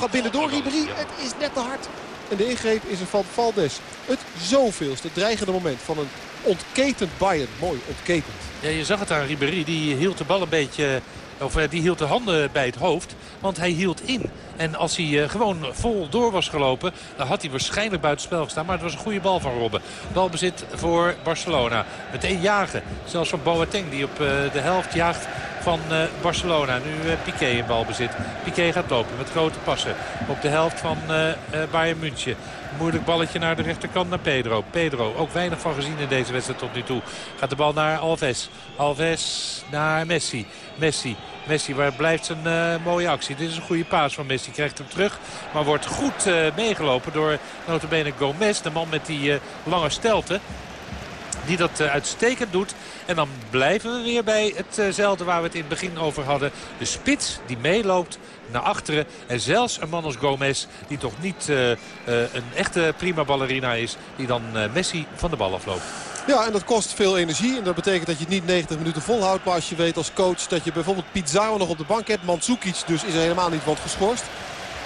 Gaat binnen door Ribéry. Het is net te hard. En de ingreep is er van Valdes. Het zoveelste dreigende moment van een ontketend Bayern. Mooi, ontketend. Ja, je zag het aan Ribéry. Die hield de bal een beetje... Of eh, die hield de handen bij het hoofd. Want hij hield in. En als hij uh, gewoon vol door was gelopen... dan had hij waarschijnlijk buitenspel gestaan. Maar het was een goede bal van Robben. Balbezit voor Barcelona. Meteen jagen. Zelfs van Boateng die op de helft jaagt van uh, Barcelona. Nu uh, Piqué in balbezit. Piqué gaat lopen met grote passen op de helft van uh, Bayern München. Moeilijk balletje naar de rechterkant naar Pedro. Pedro, ook weinig van gezien in deze wedstrijd tot nu toe. Gaat de bal naar Alves. Alves naar Messi. Messi. Messi, waar blijft zijn mooie actie. Dit is een goede paas van Messi. Krijgt hem terug. Maar wordt goed meegelopen door notabene Gomez. De man met die uh, lange stelte die dat uh, uitstekend doet. En dan blijven we weer bij hetzelfde waar we het in het begin over hadden. De spits die meeloopt naar achteren. En zelfs een man als Gomez, die toch niet uh, een echte prima ballerina is... die dan Messi van de bal afloopt. Ja, en dat kost veel energie. En dat betekent dat je het niet 90 minuten volhoudt. Maar als je weet als coach dat je bijvoorbeeld Pizarro nog op de bank hebt. Mandzukic dus is er helemaal niet wat geschorst.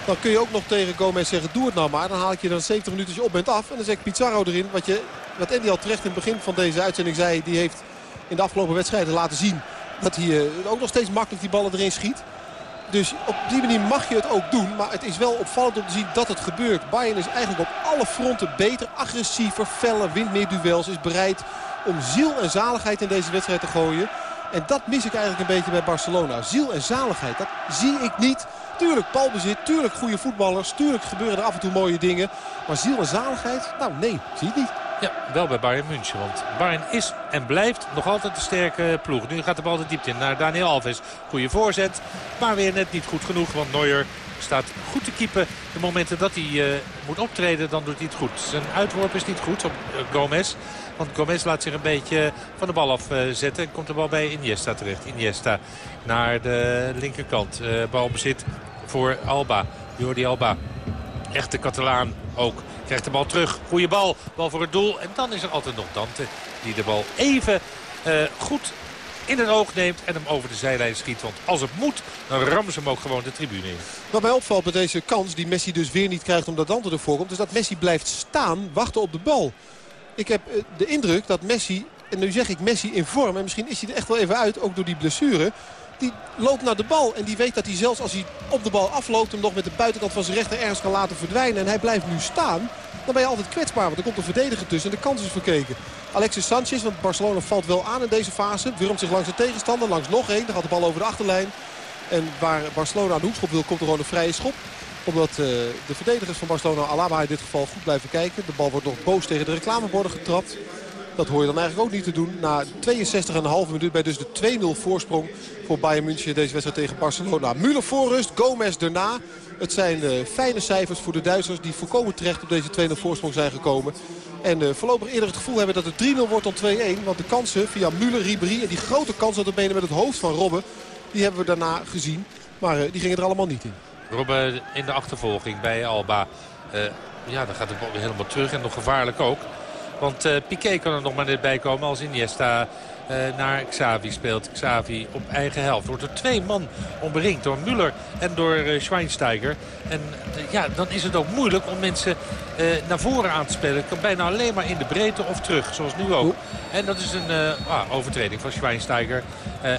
Dan kun je ook nog tegen Gomez zeggen, doe het nou maar. Dan haal ik je dan 70 minuten op bent af. En dan zet Pizarro erin. Wat, je, wat Andy al terecht in het begin van deze uitzending zei. Die heeft in de afgelopen wedstrijden laten zien dat hij uh, ook nog steeds makkelijk die ballen erin schiet. Dus op die manier mag je het ook doen. Maar het is wel opvallend om te zien dat het gebeurt. Bayern is eigenlijk op alle fronten beter, agressiever, feller, wint meer duels. Is bereid om ziel en zaligheid in deze wedstrijd te gooien. En dat mis ik eigenlijk een beetje bij Barcelona. Ziel en zaligheid, dat zie ik niet. Tuurlijk balbezit, tuurlijk goede voetballers. Tuurlijk gebeuren er af en toe mooie dingen. Maar ziel en zaligheid, nou nee, zie ik niet. Ja, wel bij Bayern München. Want Bayern is en blijft nog altijd een sterke ploeg. Nu gaat de bal de diepte in naar Daniel Alves. Goede voorzet, maar weer net niet goed genoeg. Want Neuer staat goed te keepen. De momenten dat hij uh, moet optreden, dan doet hij het goed. Zijn uitworp is niet goed op uh, Gomez. Want Gomez laat zich een beetje van de bal afzetten. Uh, komt de bal bij Iniesta terecht. Iniesta naar de linkerkant. balbezit voor Alba. Jordi Alba. Echte Catalaan ook. Krijgt de bal terug. Goede bal. Bal voor het doel. En dan is er altijd nog Dante. Die de bal even uh, goed in het oog neemt en hem over de zijlijn schiet. Want als het moet, dan rammen ze hem ook gewoon de tribune in. Wat mij opvalt met deze kans die Messi dus weer niet krijgt omdat Dante ervoor komt... is dat Messi blijft staan, wachten op de bal. Ik heb de indruk dat Messi, en nu zeg ik Messi in vorm... en misschien is hij er echt wel even uit, ook door die blessure... die loopt naar de bal en die weet dat hij zelfs als hij op de bal afloopt... hem nog met de buitenkant van zijn rechter ergens kan laten verdwijnen. En hij blijft nu staan dan ben je altijd kwetsbaar. Want er komt een verdediger tussen en de kans is verkeken. Alexis Sanchez, want Barcelona valt wel aan in deze fase. Wurmt zich langs de tegenstander, langs nog één. Dan gaat de bal over de achterlijn. En waar Barcelona aan de hoekschop wil, komt er gewoon een vrije schop. Omdat uh, de verdedigers van Barcelona, Alaba in dit geval, goed blijven kijken. De bal wordt nog boos tegen de reclameborden getrapt. Dat hoor je dan eigenlijk ook niet te doen. Na 62,5 minuut bij dus de 2-0 voorsprong voor Bayern München. Deze wedstrijd tegen Barcelona. Müller voorrust, Gomez daarna. Het zijn uh, fijne cijfers voor de Duitsers die volkomen terecht op deze 2-0 voorsprong zijn gekomen. En uh, voorlopig eerder het gevoel hebben dat het 3-0 wordt dan 2-1. Want de kansen via Müller, Ribéry en die grote kans dat benen met het hoofd van Robben... die hebben we daarna gezien. Maar uh, die gingen er allemaal niet in. Robben in de achtervolging bij Alba. ja, dan gaat de bal weer helemaal terug en nog gevaarlijk ook. Want uh, Piqué kan er nog maar net bij komen als Iniesta uh, naar Xavi speelt. Xavi op eigen helft. Wordt er twee man omringd door Müller en door uh, Schweinsteiger. En ja, dan is het ook moeilijk om mensen naar voren aan te spelen. Het kan bijna alleen maar in de breedte of terug, zoals nu ook. En dat is een ah, overtreding van Schweinsteiger.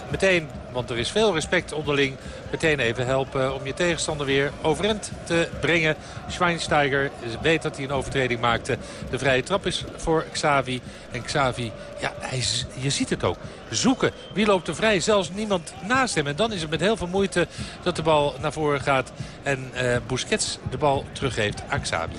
meteen, want er is veel respect onderling. Meteen even helpen om je tegenstander weer overeind te brengen. Schweinsteiger weet dat hij een overtreding maakte. De vrije trap is voor Xavi. En Xavi, ja, hij, je ziet het ook. Zoeken. Wie loopt er vrij? Zelfs niemand naast hem. En dan is het met heel veel moeite dat de bal naar voren gaat. En uh, Busquets de bal teruggeeft aan Xavi.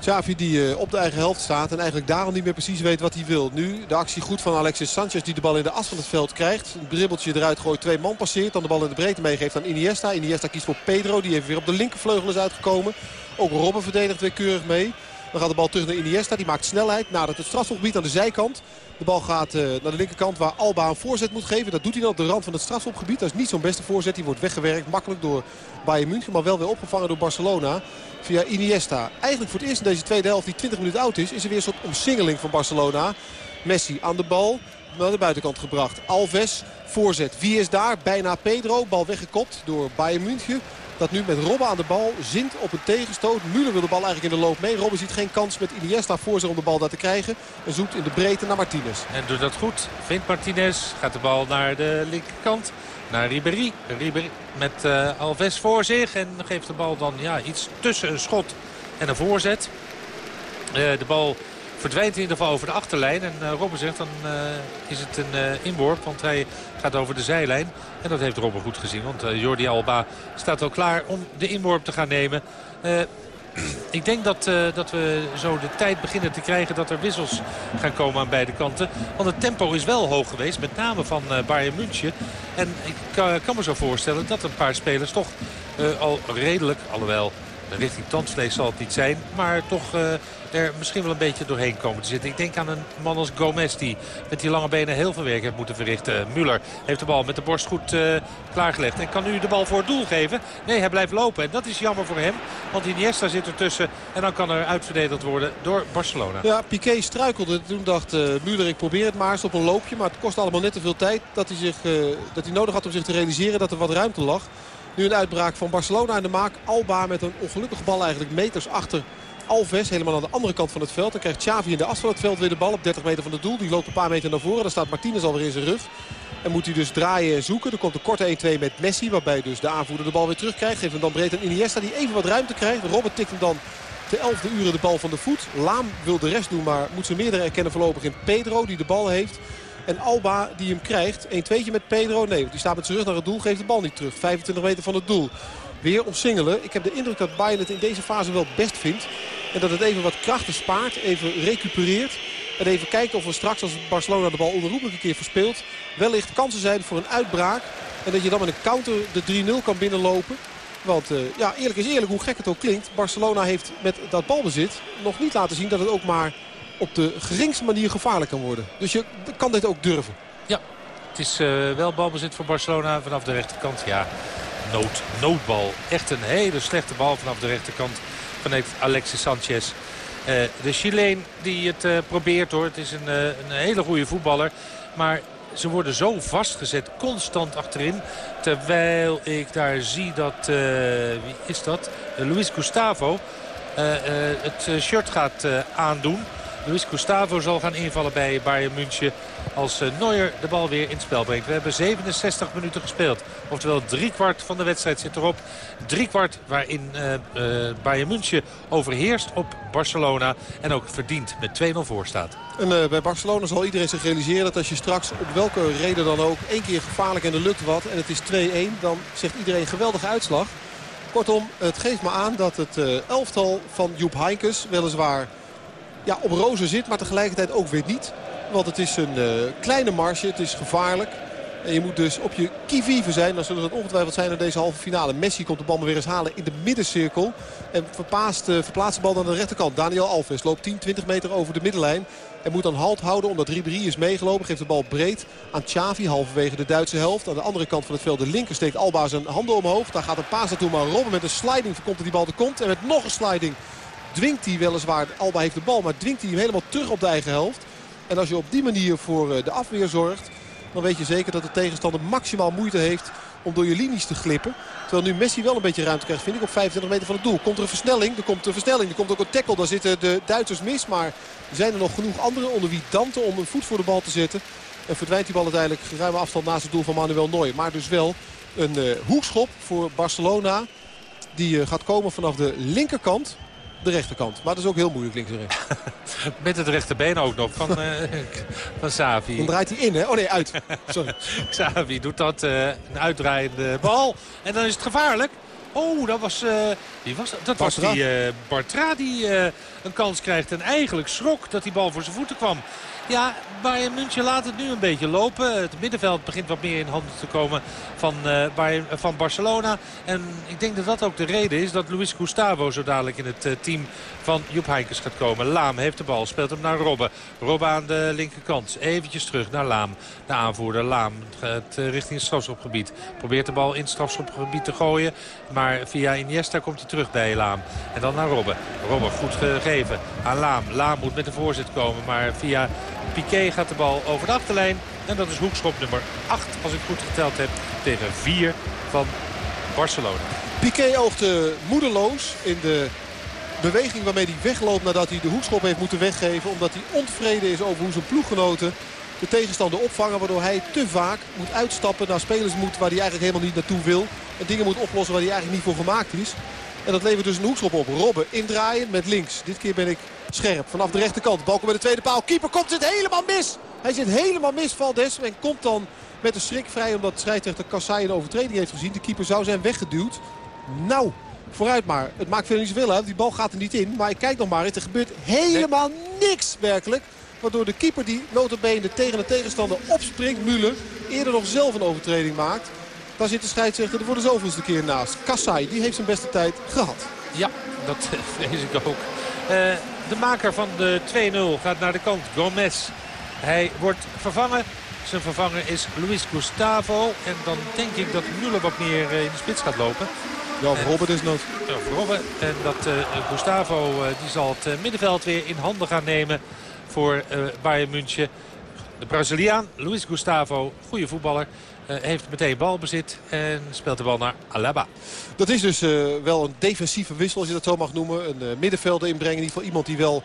Xavi die uh, op de eigen helft staat en eigenlijk daarom niet meer precies weet wat hij wil. Nu de actie goed van Alexis Sanchez die de bal in de as van het veld krijgt. Een dribbeltje eruit gooit, twee man passeert. Dan de bal in de breedte meegeeft aan Iniesta. Iniesta kiest voor Pedro, die even weer op de linkervleugel is uitgekomen. Ook Robben verdedigt weer keurig mee. Dan gaat de bal terug naar Iniesta. Die maakt snelheid nadat het strafschopgebied aan de zijkant. De bal gaat uh, naar de linkerkant waar Alba een voorzet moet geven. Dat doet hij dan op de rand van het strafschopgebied. Dat is niet zo'n beste voorzet. Die wordt weggewerkt makkelijk door Bayern München. Maar wel weer opgevangen door Barcelona via Iniesta. Eigenlijk voor het eerst in deze tweede helft die 20 minuten oud is... is er weer een soort omsingeling van Barcelona. Messi aan de bal naar de buitenkant gebracht. Alves, voorzet. Wie is daar? Bijna Pedro. Bal weggekopt door Bayern München. Dat nu met Robben aan de bal zint op een tegenstoot. Müller wil de bal eigenlijk in de loop mee. Robben ziet geen kans met Iniesta voor zich om de bal daar te krijgen. En zoekt in de breedte naar Martinez. En doet dat goed. Vindt Martinez. Gaat de bal naar de linkerkant. Naar Ribéry. Ribéry met uh, Alves voor zich. En geeft de bal dan ja, iets tussen een schot en een voorzet. Uh, de bal verdwijnt in ieder geval over de achterlijn. En uh, Robben zegt dan uh, is het een uh, inworp. Want hij gaat over de zijlijn. En dat heeft Robben goed gezien. Want Jordi Alba staat al klaar om de inworp te gaan nemen. ik denk dat, dat we zo de tijd beginnen te krijgen dat er wissels gaan komen aan beide kanten. Want het tempo is wel hoog geweest. Met name van Bayern München. En ik kan, kan, me zo voorstellen dat een paar spelers toch al redelijk, alhoewel richting tandvlees zal het niet zijn. Maar toch uh, er misschien wel een beetje doorheen komen te zitten. Ik denk aan een man als Gomez die met die lange benen heel veel werk heeft moeten verrichten. Muller heeft de bal met de borst goed uh, klaargelegd. En kan nu de bal voor het doel geven. Nee, hij blijft lopen. En dat is jammer voor hem. Want Iniesta zit ertussen. En dan kan er uitverdedigd worden door Barcelona. Ja, Piqué struikelde. Toen dacht uh, Muller ik probeer het maar eens op een loopje. Maar het kost allemaal net te veel tijd dat hij, zich, dat hij nodig had om zich te realiseren dat er wat ruimte lag. Nu een uitbraak van Barcelona in de maak. Alba met een ongelukkige bal eigenlijk meters achter Alves. Helemaal aan de andere kant van het veld. Dan krijgt Xavi in de as van het veld weer de bal op 30 meter van het doel. Die loopt een paar meter naar voren. Dan staat Martinez alweer in zijn rug. En moet hij dus draaien en zoeken. Er komt een korte 1-2 met Messi. Waarbij dus de aanvoerder de bal weer terugkrijgt. Geeft hem dan breed aan Iniesta die even wat ruimte krijgt. Robert tikt hem dan de 11e uren de bal van de voet. Laam wil de rest doen. Maar moet zijn meerdere erkennen voorlopig in Pedro die de bal heeft. En Alba die hem krijgt. 1-2'tje met Pedro. Nee, die staat met zijn rug naar het doel. Geeft de bal niet terug. 25 meter van het doel. Weer omsingelen. Ik heb de indruk dat Bayern het in deze fase wel best vindt. En dat het even wat krachten spaart. Even recupereert. En even kijkt of we straks als Barcelona de bal onherroepelijk een keer verspeelt. Wellicht kansen zijn voor een uitbraak. En dat je dan met een counter de 3-0 kan binnenlopen. Want uh, ja, eerlijk is eerlijk, hoe gek het ook klinkt. Barcelona heeft met dat balbezit nog niet laten zien dat het ook maar op de geringste manier gevaarlijk kan worden. Dus je kan dit ook durven. Ja, het is uh, wel balbezit voor Barcelona vanaf de rechterkant. Ja, nood, noodbal. Echt een hele slechte bal vanaf de rechterkant van Alexis Sanchez. Uh, de Chileen die het uh, probeert hoor. Het is een, een hele goede voetballer. Maar ze worden zo vastgezet, constant achterin. Terwijl ik daar zie dat, wie is dat? Luis Gustavo het shirt gaat aandoen. Luis Gustavo zal gaan invallen bij Bayern München als uh, Neuer de bal weer in het spel brengt. We hebben 67 minuten gespeeld. Oftewel driekwart van de wedstrijd zit erop. Driekwart waarin uh, Bayern München overheerst op Barcelona. En ook verdient met 2-0 voor staat. En bij Barcelona zal iedereen zich realiseren dat als je straks op welke reden dan ook... één keer gevaarlijk en er lukt wat en het is 2-1... dan zegt iedereen geweldige uitslag. Kortom, het geeft me aan dat het elftal van Joep Heinkes weliswaar ja, op rozen zit, maar tegelijkertijd ook weer niet. Want het is een uh, kleine marge, het is gevaarlijk. En je moet dus op je kievieven zijn. Dan zullen het ongetwijfeld zijn in deze halve finale. Messi komt de bal maar weer eens halen in de middencirkel. En verpaast, uh, verplaatst de bal naar de rechterkant. Daniel Alves loopt 10, 20 meter over de middenlijn. En moet dan halt houden omdat Ribéry is meegelopen. Geeft de bal breed aan Xavi halverwege de Duitse helft. Aan de andere kant van het veld de linker steekt Alba zijn handen omhoog. Daar gaat een paas naartoe maar Robben met een sliding voorkomt dat die bal er komt. En met nog een sliding dwingt hij weliswaar, Alba heeft de bal, maar dwingt hij hem helemaal terug op de eigen helft. En als je op die manier voor eh, de afweer zorgt, dan weet je zeker dat de tegenstander maximaal moeite heeft om door je linies te glippen. Terwijl nu Messi wel een beetje ruimte krijgt, vind ik, op 25 meter van het doel. Komt er een versnelling, er komt een versnelling, er komt ook een tackle. Daar zitten de Duitsers mis, maar zijn er nog genoeg anderen onder wie Dante om een voet voor de bal te zetten. En verdwijnt die bal uiteindelijk ruime afstand naast het doel van Manuel Neuer. Maar dus wel een uh, hoekschop voor Barcelona. Die uh, gaat komen vanaf de linkerkant de rechterkant. Maar dat is ook heel moeilijk links en rechts. Met het rechterbeen ook nog van, uh, van Savi. Dan draait hij in, hè? Oh nee, uit. Sorry. Savi doet dat, uh, een uitdraaiende bal. En dan is het gevaarlijk. Oh, dat was, uh, wie was dat? Dat was die Bartra die een kans krijgt. En eigenlijk schrok dat die bal voor zijn voeten kwam. Ja, Bayern München laat het nu een beetje lopen. Het middenveld begint wat meer in handen te komen van, uh, Bayern, van Barcelona. En ik denk dat dat ook de reden is dat Luis Gustavo zo dadelijk in het uh, team van Joep Heinkes gaat komen. Laam heeft de bal, speelt hem naar Robben. Robben aan de linkerkant. Eventjes terug naar Laam. De aanvoerder Laam gaat richting het strafschopgebied. Probeert de bal in het strafschopgebied te gooien. Maar via Iniesta komt hij terug bij Laam. En dan naar Robben. Robben goed gegeven aan Laam. Laam moet met de voorzet komen. Maar via Piqué gaat de bal over de achterlijn. En dat is hoekschop nummer 8 als ik goed geteld heb tegen 4 van Barcelona. Piqué oogde moedeloos in de beweging waarmee hij wegloopt nadat hij de hoekschop heeft moeten weggeven. Omdat hij ontevreden is over hoe zijn ploeggenoten de tegenstander opvangen. Waardoor hij te vaak moet uitstappen naar spelers moet waar hij eigenlijk helemaal niet naartoe wil. En dingen moet oplossen waar hij eigenlijk niet voor gemaakt is. En dat levert dus een hoekschop op. Robben indraaien met links. Dit keer ben ik scherp. Vanaf de rechterkant. Balken bij de tweede paal. Keeper komt zit helemaal mis. Hij zit helemaal mis Valdes. En komt dan met een schrik vrij omdat scheidsrechter Kassai een overtreding heeft gezien. De keeper zou zijn weggeduwd. Nou, vooruit maar. Het maakt veel niet zoveel uit. Die bal gaat er niet in. Maar ik kijk nog maar. Er gebeurt helemaal niks werkelijk. Waardoor de keeper die notabene tegen de tegenstander opspringt, Müller, eerder nog zelf een overtreding maakt. Daar zit de scheidsrechter er voor de zoveelste keer naast. Kassai, die heeft zijn beste tijd gehad. Ja, dat vrees ik ook. Uh, de maker van de 2-0 gaat naar de kant. Gomez. Hij wordt vervangen. Zijn vervanger is Luis Gustavo. En dan denk ik dat Müller wat meer eh, in de spits gaat lopen. Ja, of Robben is nood. Ja, Robben. En dat uh, Gustavo uh, die zal het middenveld weer in handen gaan nemen voor uh, Bayern München. De Braziliaan Luis Gustavo, goede voetballer. Uh, heeft meteen balbezit en speelt de bal naar Alaba. Dat is dus uh, wel een defensieve wissel als je dat zo mag noemen. Een uh, middenvelder inbrengen. In ieder geval iemand die wel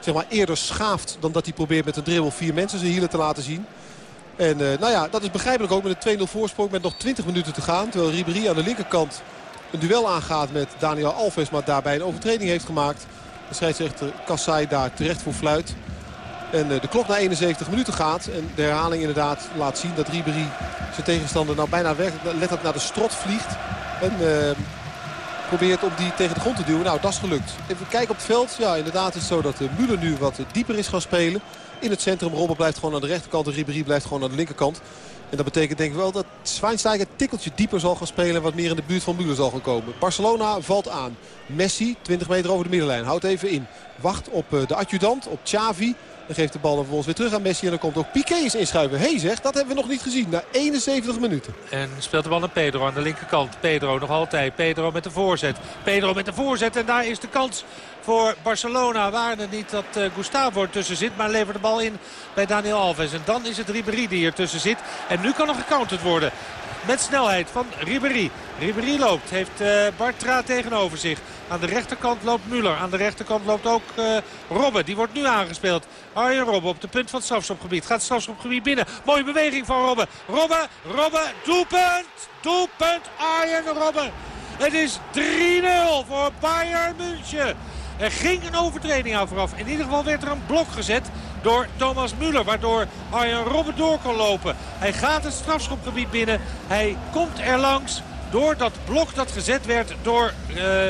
zeg maar, eerder schaaft dan dat hij probeert met een dribbel vier mensen zijn hielen te laten zien. En nou ja, dat is begrijpelijk ook met een 2-0 voorsprong met nog 20 minuten te gaan. Terwijl Ribéry aan de linkerkant een duel aangaat met Daniel Alves. Maar daarbij een overtreding heeft gemaakt. De scheidsrechter Kassai daar terecht voor fluit. En de klok na 71 minuten gaat. En de herhaling inderdaad laat zien dat Ribéry zijn tegenstander nou bijna letterlijk naar de strot vliegt. En uh, probeert om die tegen de grond te duwen. Nou, dat is gelukt. Even kijken op het veld. Ja, inderdaad is het zo dat uh, Müller nu wat dieper is gaan spelen. In het centrum. Robben blijft gewoon aan de rechterkant. En Ribéry blijft gewoon aan de linkerkant. En dat betekent denk ik wel dat Schweinsteiger een tikkeltje dieper zal gaan spelen. En wat meer in de buurt van Müller zal gaan komen. Barcelona valt aan. Messi, 20 meter over de middenlijn. Houdt even in. Wacht op de adjudant, op Xavi. Dan geeft de bal dan vervolgens weer terug aan Messi. En dan komt ook Piqué eens inschuiven. Hé hey zeg, dat hebben we nog niet gezien. Na 71 minuten. En speelt de bal naar Pedro aan de linkerkant. Pedro nog altijd. Pedro met de voorzet. Pedro met de voorzet. En daar is de kans voor Barcelona. Waar het niet dat uh, Gustavo ertussen zit. Maar levert de bal in bij Daniel Alves. En dan is het Ribéry die ertussen zit. En nu kan er gecounterd worden. Met snelheid van Ribéry. Ribéry loopt. Heeft uh, Bartra tegenover zich. Aan de rechterkant loopt Müller. Aan de rechterkant loopt ook uh, Robben. Die wordt nu aangespeeld. Arjen Robben op de punt van het strafschopgebied. Gaat het strafschopgebied binnen. Mooie beweging van Robben. Robben, Robben, doelpunt. Doelpunt Arjen Robben. Het is 3-0 voor Bayern München. Er ging een overtreding aan vooraf. In ieder geval werd er een blok gezet door Thomas Müller. Waardoor Arjen Robben door kon lopen. Hij gaat het strafschopgebied binnen. Hij komt er langs door dat blok dat gezet werd door... Uh,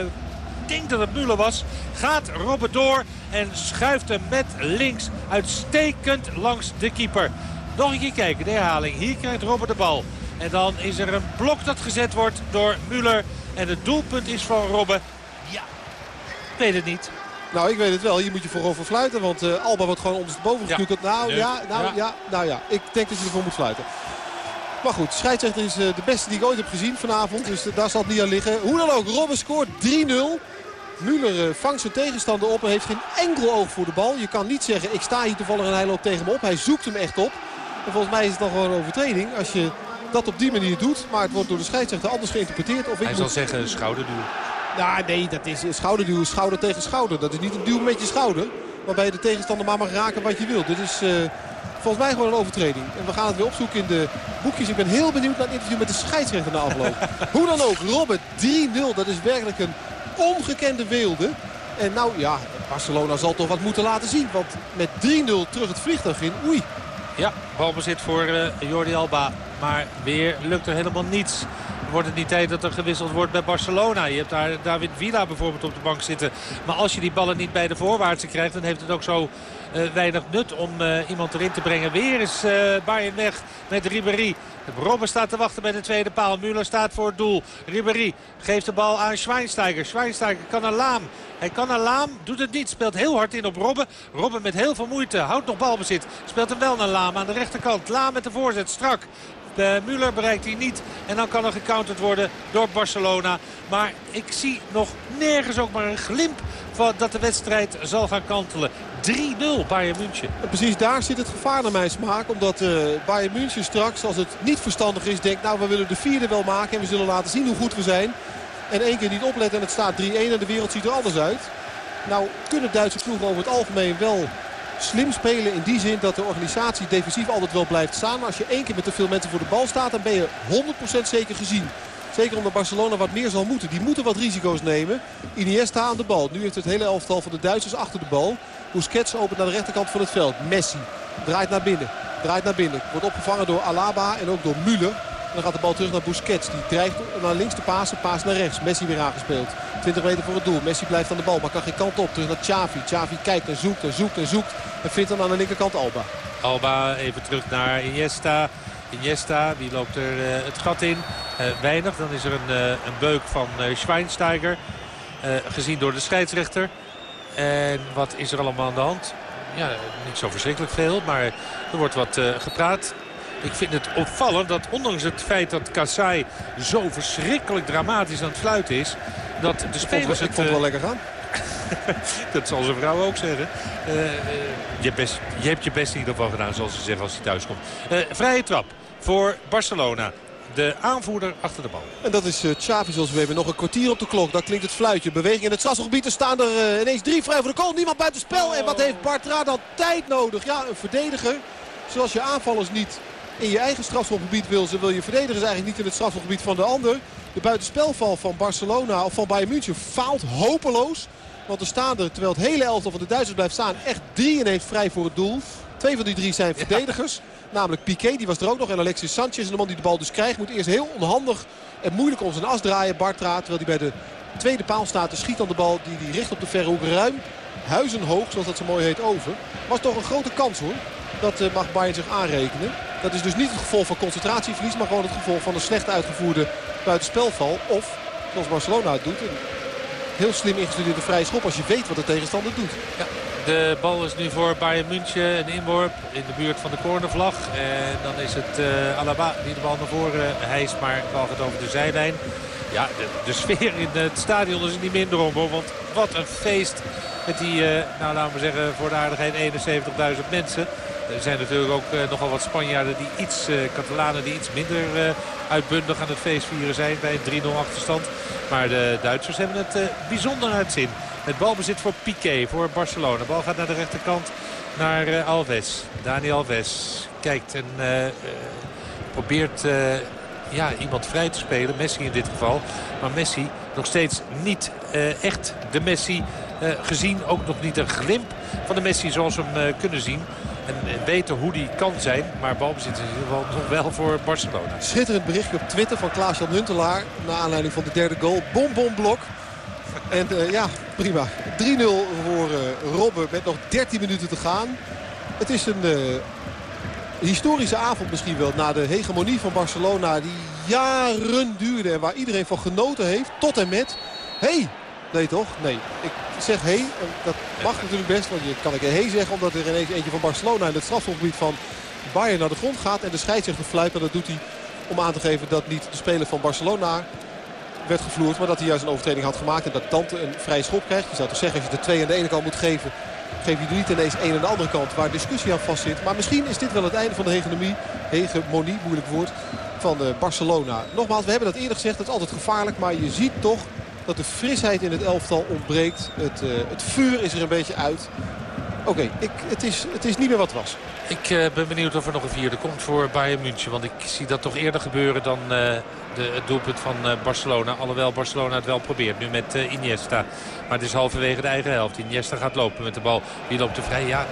ik denk dat het Müller was. Gaat Robben door en schuift hem met links uitstekend langs de keeper. Nog een keer kijken, de herhaling. Hier krijgt Robben de bal. En dan is er een blok dat gezet wordt door Müller. En het doelpunt is van Robben. Ja, weet het niet. Nou, ik weet het wel. Hier moet je voor fluiten. Want uh, Alba wordt gewoon ondersteboven gestukeld. Ja. Nou, ja, nou, ja. ja, nou ja. Ik denk dat je ervoor moet fluiten. Maar goed, scheidsrechter is uh, de beste die ik ooit heb gezien vanavond. Dus uh, daar zal het niet aan liggen. Hoe dan ook, Robben scoort 3-0. Müller vangt zijn tegenstander op en heeft geen enkel oog voor de bal. Je kan niet zeggen, ik sta hier toevallig en hij loopt tegen me op. Hij zoekt hem echt op. En volgens mij is het dan gewoon een overtreding als je dat op die manier doet. Maar het wordt door de scheidsrechter anders geïnterpreteerd. Of ik hij zal zeggen schouderduw. Ja, nee, dat is schouderduw, schouder tegen schouder. Dat is niet een duw met je schouder. Waarbij je de tegenstander maar mag raken wat je wilt. Dit is uh, volgens mij gewoon een overtreding. En we gaan het weer opzoeken in de boekjes. Ik ben heel benieuwd naar het interview met de scheidsrechter na afloop. Hoe dan ook, Robert 3-0. Dat is werkelijk een ongekende weelde. En nou ja, Barcelona zal toch wat moeten laten zien. Want met 3-0 terug het vliegtuig in, oei. Ja, balbezit voor uh, Jordi Alba. Maar weer lukt er helemaal niets. Wordt het niet tijd dat er gewisseld wordt bij Barcelona? Je hebt daar David Villa bijvoorbeeld op de bank zitten. Maar als je die ballen niet bij de voorwaartse krijgt... dan heeft het ook zo uh, weinig nut om uh, iemand erin te brengen. Weer is uh, Bayern weg met Ribéry. Robben staat te wachten bij de tweede paal. Müller staat voor het doel. Ribéry geeft de bal aan Schweinsteiger. Schweinsteiger kan naar Laam. Hij kan naar Laam, doet het niet. Speelt heel hard in op Robben. Robben met heel veel moeite. Houdt nog balbezit. Speelt hem wel naar Laam aan de rechterkant. Laam met de voorzet. Strak. De Müller bereikt hij niet. En dan kan er gecounterd worden door Barcelona. Maar ik zie nog nergens ook maar een glimp van dat de wedstrijd zal gaan kantelen. 3-0 Bayern München. En precies daar zit het gevaar naar mijn smaak. Omdat uh, Bayern München straks, als het niet verstandig is, denkt... nou, we willen de vierde wel maken en we zullen laten zien hoe goed we zijn. En één keer niet opletten en het staat 3-1 en de wereld ziet er anders uit. Nou kunnen Duitse ploegen over het algemeen wel slim spelen in die zin dat de organisatie defensief altijd wel blijft staan. Als je één keer met te veel mensen voor de bal staat dan ben je 100% zeker gezien. Zeker omdat Barcelona wat meer zal moeten. Die moeten wat risico's nemen. Iniesta aan de bal. Nu heeft het hele elftal van de Duitsers achter de bal. Busquets opent naar de rechterkant van het veld. Messi draait naar binnen. Draait naar binnen. Wordt opgevangen door Alaba en ook door Müller. Dan gaat de bal terug naar Busquets. Die dreigt naar links te pasen. Paas naar rechts. Messi weer aangespeeld. 20 meter voor het doel. Messi blijft aan de bal. Maar kan geen kant op. Terug naar Xavi. Xavi kijkt en zoekt en zoekt en zoekt. En vindt dan aan de linkerkant Alba. Alba even terug naar Iniesta. Iniesta, die loopt er uh, het gat in. Uh, weinig. Dan is er een, uh, een beuk van Schweinsteiger. gezien door de scheidsrechter. En wat is er allemaal aan de hand? Ja, niet zo verschrikkelijk veel. Maar er wordt wat gepraat. Ik vind het opvallend dat ondanks het feit dat Kassai zo verschrikkelijk dramatisch aan het fluiten is... dat de spelers het... Ik vond het wel lekker gaan. dat zal zijn vrouw ook zeggen. Uh, uh, je, best, je, hebt je best in ieder geval gedaan, zoals ze zeggen als hij thuis komt. Uh, vrije trap voor Barcelona. De aanvoerder achter de bal. En dat is uh, Xavi zoals we hebben. Nog een kwartier op de klok. Dan klinkt het fluitje. Beweging in het strafgebied. Er staan er ineens drie vrij voor de goal. Niemand buiten spel. En wat heeft Bartra dan tijd nodig? Ja, een verdediger. Zoals je aanvallers niet in je eigen strafschopgebied wil. Ze wil je verdedigers eigenlijk niet in het strafschopgebied van de ander. De buitenspelval van Barcelona of van Bayern München faalt hopeloos. Want er staan er, terwijl het hele elftal van de Duitsers blijft staan, echt drie ineens vrij voor het doel. Twee van die drie zijn verdedigers. Namelijk Piqué, die was er ook nog. En Alexis Sanchez, en de man die de bal dus krijgt, moet eerst heel onhandig en moeilijk om zijn as draaien. Bartra, terwijl hij bij de tweede paal staat, de schiet aan de bal die, die richt op de verre hoek ruim. Huizenhoog, zoals dat zo mooi heet, over. Was toch een grote kans hoor. Dat uh, mag Bayern zich aanrekenen. Dat is dus niet het gevolg van concentratieverlies, maar gewoon het gevolg van een slecht uitgevoerde buitenspelval. Of, zoals Barcelona het doet, een heel slim ingestudeerde vrije schop als je weet wat de tegenstander doet. Ja. De bal is nu voor Bayern München. Een inworp in de buurt van de cornervlag. En dan is het uh, Alaba die de bal naar voren hijst. Maar de bal gaat over de zijlijn. Ja, de, sfeer in het stadion is niet minder om. Want wat een feest met die, uh, nou laten we zeggen, voor de aardigheid 71.000 mensen. Er zijn natuurlijk ook uh, nogal wat Spanjaarden die iets, uh, Catalanen die iets minder uh, uitbundig aan het feestvieren zijn bij een 3-0 achterstand. Maar de Duitsers hebben het bijzonder uitzien. Het balbezit voor Piqué, voor Barcelona. De bal gaat naar de rechterkant, naar Alves. Dani Alves kijkt en probeert ja, iemand vrij te spelen. Messi in dit geval. Maar Messi nog steeds niet echt de Messi gezien. Ook nog niet een glimp van de Messi zoals we hem kunnen zien. En weten hoe die kan zijn. Maar balbezit is in ieder geval nog wel voor Barcelona. Schitterend berichtje op Twitter van Klaas-Jan Huntelaar. Naar aanleiding van de derde goal. Bonbonblok. En uh, ja, prima. 3-0 voor uh, Robben met nog 13 minuten te gaan. Het is een historische avond misschien wel. Na de hegemonie van Barcelona die jaren duurde. En waar iedereen van genoten heeft. Tot en met... Hey, Nee toch? Nee. Ik zeg hey. Dat mag natuurlijk best. Want je kan ik hey zeggen. Omdat er ineens eentje van Barcelona in het strafschopgebied van Bayern naar de grond gaat. En de scheidsrechter fluit. En dat doet hij om aan te geven dat niet de speler van Barcelona werd gevloerd. Maar dat hij juist een overtreding had gemaakt. En dat Tante een vrije schop krijgt. Je zou toch zeggen als je de twee aan de ene kant moet geven. Geef je er niet ineens één aan de andere kant waar discussie aan vast zit. Maar misschien is dit wel het einde van de hegemonie. Hegemonie, moeilijk woord. Van Barcelona. Nogmaals, we hebben dat eerder gezegd. Het is altijd gevaarlijk. Maar je ziet toch dat de frisheid in het elftal ontbreekt. Het, uh, het vuur is er een beetje uit. Oké, okay, het, is, het is niet meer wat was. Ik uh, ben benieuwd of er nog een vierde komt voor Bayern München. Want ik zie dat toch eerder gebeuren dan uh, de, het doelpunt van Barcelona. Alhoewel Barcelona het wel probeert. Nu met Iniesta. Maar het is halverwege de eigen helft. Iniesta gaat lopen met de bal. Wie loopt er vrij? Ja,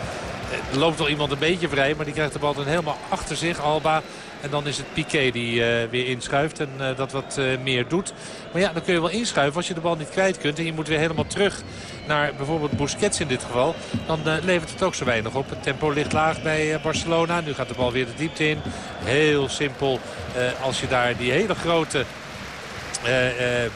er loopt wel iemand een beetje vrij. Maar die krijgt de bal dan helemaal achter zich. Alba en dan is het Piqué die uh, weer inschuift en uh, dat wat meer doet. Maar ja, dan kun je wel inschuiven als je de bal niet kwijt kunt. En je moet weer helemaal terug naar bijvoorbeeld Busquets in dit geval. Dan levert het ook zo weinig op. Het tempo ligt laag bij Barcelona. Nu gaat de bal weer de diepte in. Heel simpel als je daar die hele grote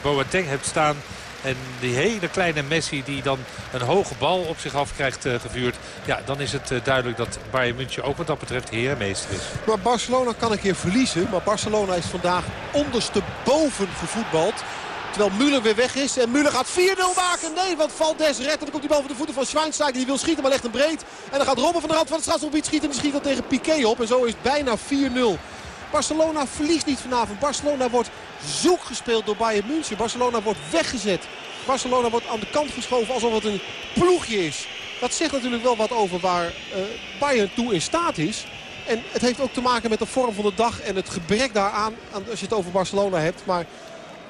Boateng hebt staan en die hele kleine Messi die dan een hoge bal op zich af krijgt uh, gevuurd. Ja, dan is het uh, duidelijk dat Bayern München ook wat dat betreft heermeester is. Maar Barcelona kan een keer verliezen. Maar Barcelona is vandaag ondersteboven gevoetbald. Terwijl Müller weer weg is. En Müller gaat 4-0 maken. Nee, want Valdes redt. En dan komt die bal voor de voeten van Schweinsteiger. Die wil schieten, maar legt hem breed. En dan gaat Robben van de rand van het strafgebied schieten. En die schiet dan tegen Piqué op. En zo is bijna 4-0 Barcelona verliest niet vanavond. Barcelona wordt zoek gespeeld door Bayern München. Barcelona wordt weggezet. Barcelona wordt aan de kant geschoven alsof het een ploegje is. Dat zegt natuurlijk wel wat over waar uh, Bayern toe in staat is. En het heeft ook te maken met de vorm van de dag en het gebrek daaraan als je het over Barcelona hebt. Maar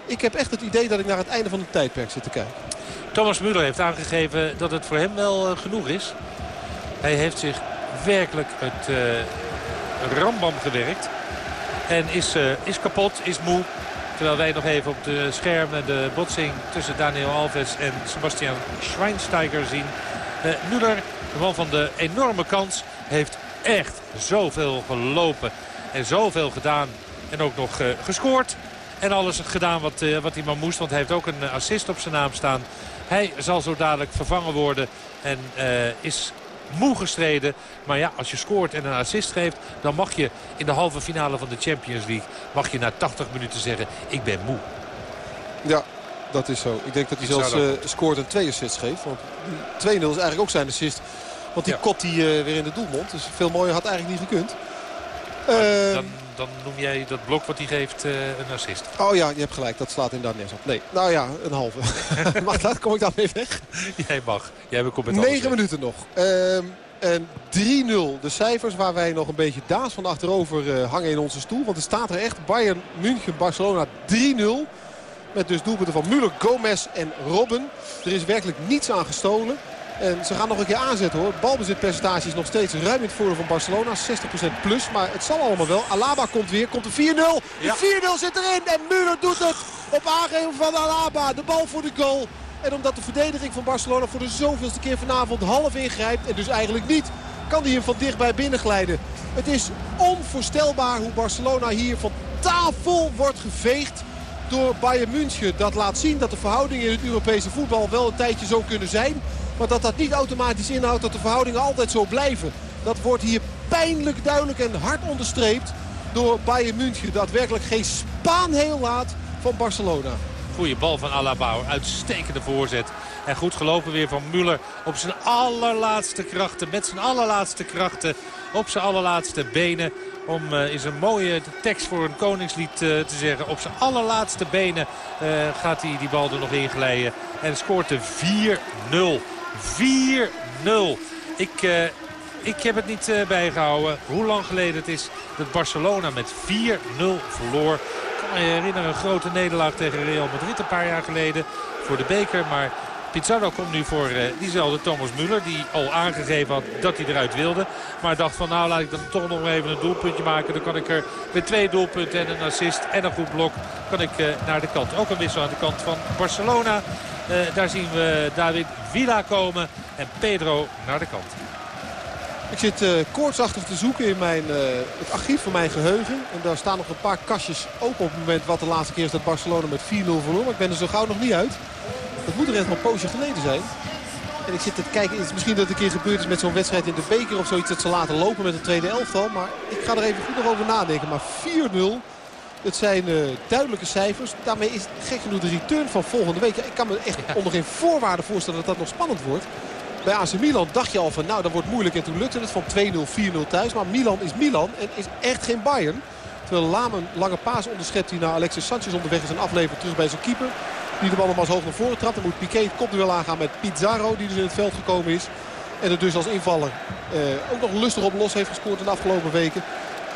ik heb echt het idee dat ik naar het einde van het tijdperk zit te kijken. Thomas Müller heeft aangegeven dat het voor hem wel uh, genoeg is. Hij heeft zich werkelijk het uh, rambam gewerkt. En is, uh, is kapot, is moe. Terwijl wij nog even op de schermen de botsing tussen Daniel Alves en Sebastian Schweinsteiger zien. Uh, Müller, de man van de enorme kans, heeft echt zoveel gelopen en zoveel gedaan. En ook nog uh, gescoord. En alles gedaan wat, uh, wat hij maar moest. Want hij heeft ook een assist op zijn naam staan. Hij zal zo dadelijk vervangen worden. En is moe gestreden. Maar ja, als je scoort en een assist geeft... dan mag je in de halve finale van de Champions League... mag je na 80 minuten zeggen, ik ben moe. Ja, dat is zo. Ik denk dat hij zelfs uh, scoort en twee assists geeft. Want 2-0 is eigenlijk ook zijn assist. Want die ja. kopt hij uh, weer in de doelmond. Dus veel mooier had eigenlijk niet gekund. Uh, dan, dan, noem jij dat blok wat hij geeft een assist. Oh ja, je hebt gelijk. Dat slaat inderdaad nergens op. Nee, nou ja, een halve. mag dat? Kom ik dan weer weg? Jij mag. Jij komt met 9 minuten nog. En 3-0 de cijfers waar wij nog een beetje daas van achterover uh, hangen in onze stoel. Want er staat er echt Bayern München Barcelona 3-0. Met dus doelpunten van Müller, Gomez en Robben. Er is werkelijk niets aan gestolen. En ze gaan nog een keer aanzetten hoor. Balbezitpercentage is nog steeds ruim in het voordeel van Barcelona. 60% plus. Maar het zal allemaal wel. Alaba komt weer. Komt de 4-0. De 4-0 zit erin. En Müller doet het op aangeven van Alaba. De bal voor de goal. En omdat de verdediging van Barcelona voor de zoveelste keer vanavond half ingrijpt. En dus eigenlijk niet. Kan hij hem van dichtbij binnenglijden. Het is onvoorstelbaar hoe Barcelona hier van tafel wordt geveegd door Bayern München. Dat laat zien dat de verhoudingen in het Europese voetbal wel een tijdje zo kunnen zijn. Maar dat dat niet automatisch inhoudt dat de verhoudingen altijd zo blijven. Dat wordt hier pijnlijk duidelijk en hard onderstreept door Bayern München. Dat werkelijk geen spaan heel laat van Barcelona. Goede bal van Alaba. Uitstekende voorzet. En goed gelopen weer van Müller op zijn allerlaatste krachten. Met zijn allerlaatste krachten op zijn allerlaatste benen. Om uh, is een mooie tekst voor een koningslied uh, te zeggen. Op zijn allerlaatste benen uh, gaat hij die bal er nog in glijden. En scoort de 4-0. 4-0. Ik, ik heb het niet bijgehouden hoe lang geleden het is dat Barcelona met 4-0 verloor. Ik kan me herinneren een grote nederlaag tegen Real Madrid een paar jaar geleden voor de beker. Maar Pizarro komt nu voor uh, diezelfde Thomas Müller. Die al aangegeven had dat hij eruit wilde. Maar dacht van nou laat ik dan toch nog even een doelpuntje maken. Dan kan ik er met twee doelpunten en een assist en een goed blok kan ik naar de kant. Ook een wissel aan de kant van Barcelona. Uh, daar zien we David Villa komen en Pedro naar de kant. Ik zit uh, koortsachtig te zoeken in mijn, uh, het archief van mijn geheugen. En daar staan nog een paar kastjes open op het moment wat de laatste keer is dat Barcelona met 4-0 verloor. Ik ben er zo gauw nog niet uit. Dat moet er echt een poosje geleden zijn. En ik zit te kijken, is misschien dat het een keer gebeurd is met zo'n wedstrijd in de beker of zoiets. Dat ze laten lopen met een tweede elftal. Maar ik ga er even goed nog over nadenken. Maar 4-0, het zijn uh, duidelijke cijfers. Daarmee is gek genoeg de return van volgende week. Ik kan me echt ja. onder geen voorwaarden voorstellen dat dat nog spannend wordt. Bij AC Milan dacht je al van nou dat wordt moeilijk en toen lukte het van 2-0, 4-0 thuis. Maar Milan is Milan en is echt geen Bayern. Terwijl Laam een lange paas onderschept die naar Alexis Sanchez onderweg is en aflevert terug bij zijn keeper. Die de bal nogmaals hoog naar voren trapt. Dan moet Piqué het kopduel aangaan met Pizarro die dus in het veld gekomen is. En er dus als invaller eh, ook nog lustig op los heeft gescoord in de afgelopen weken.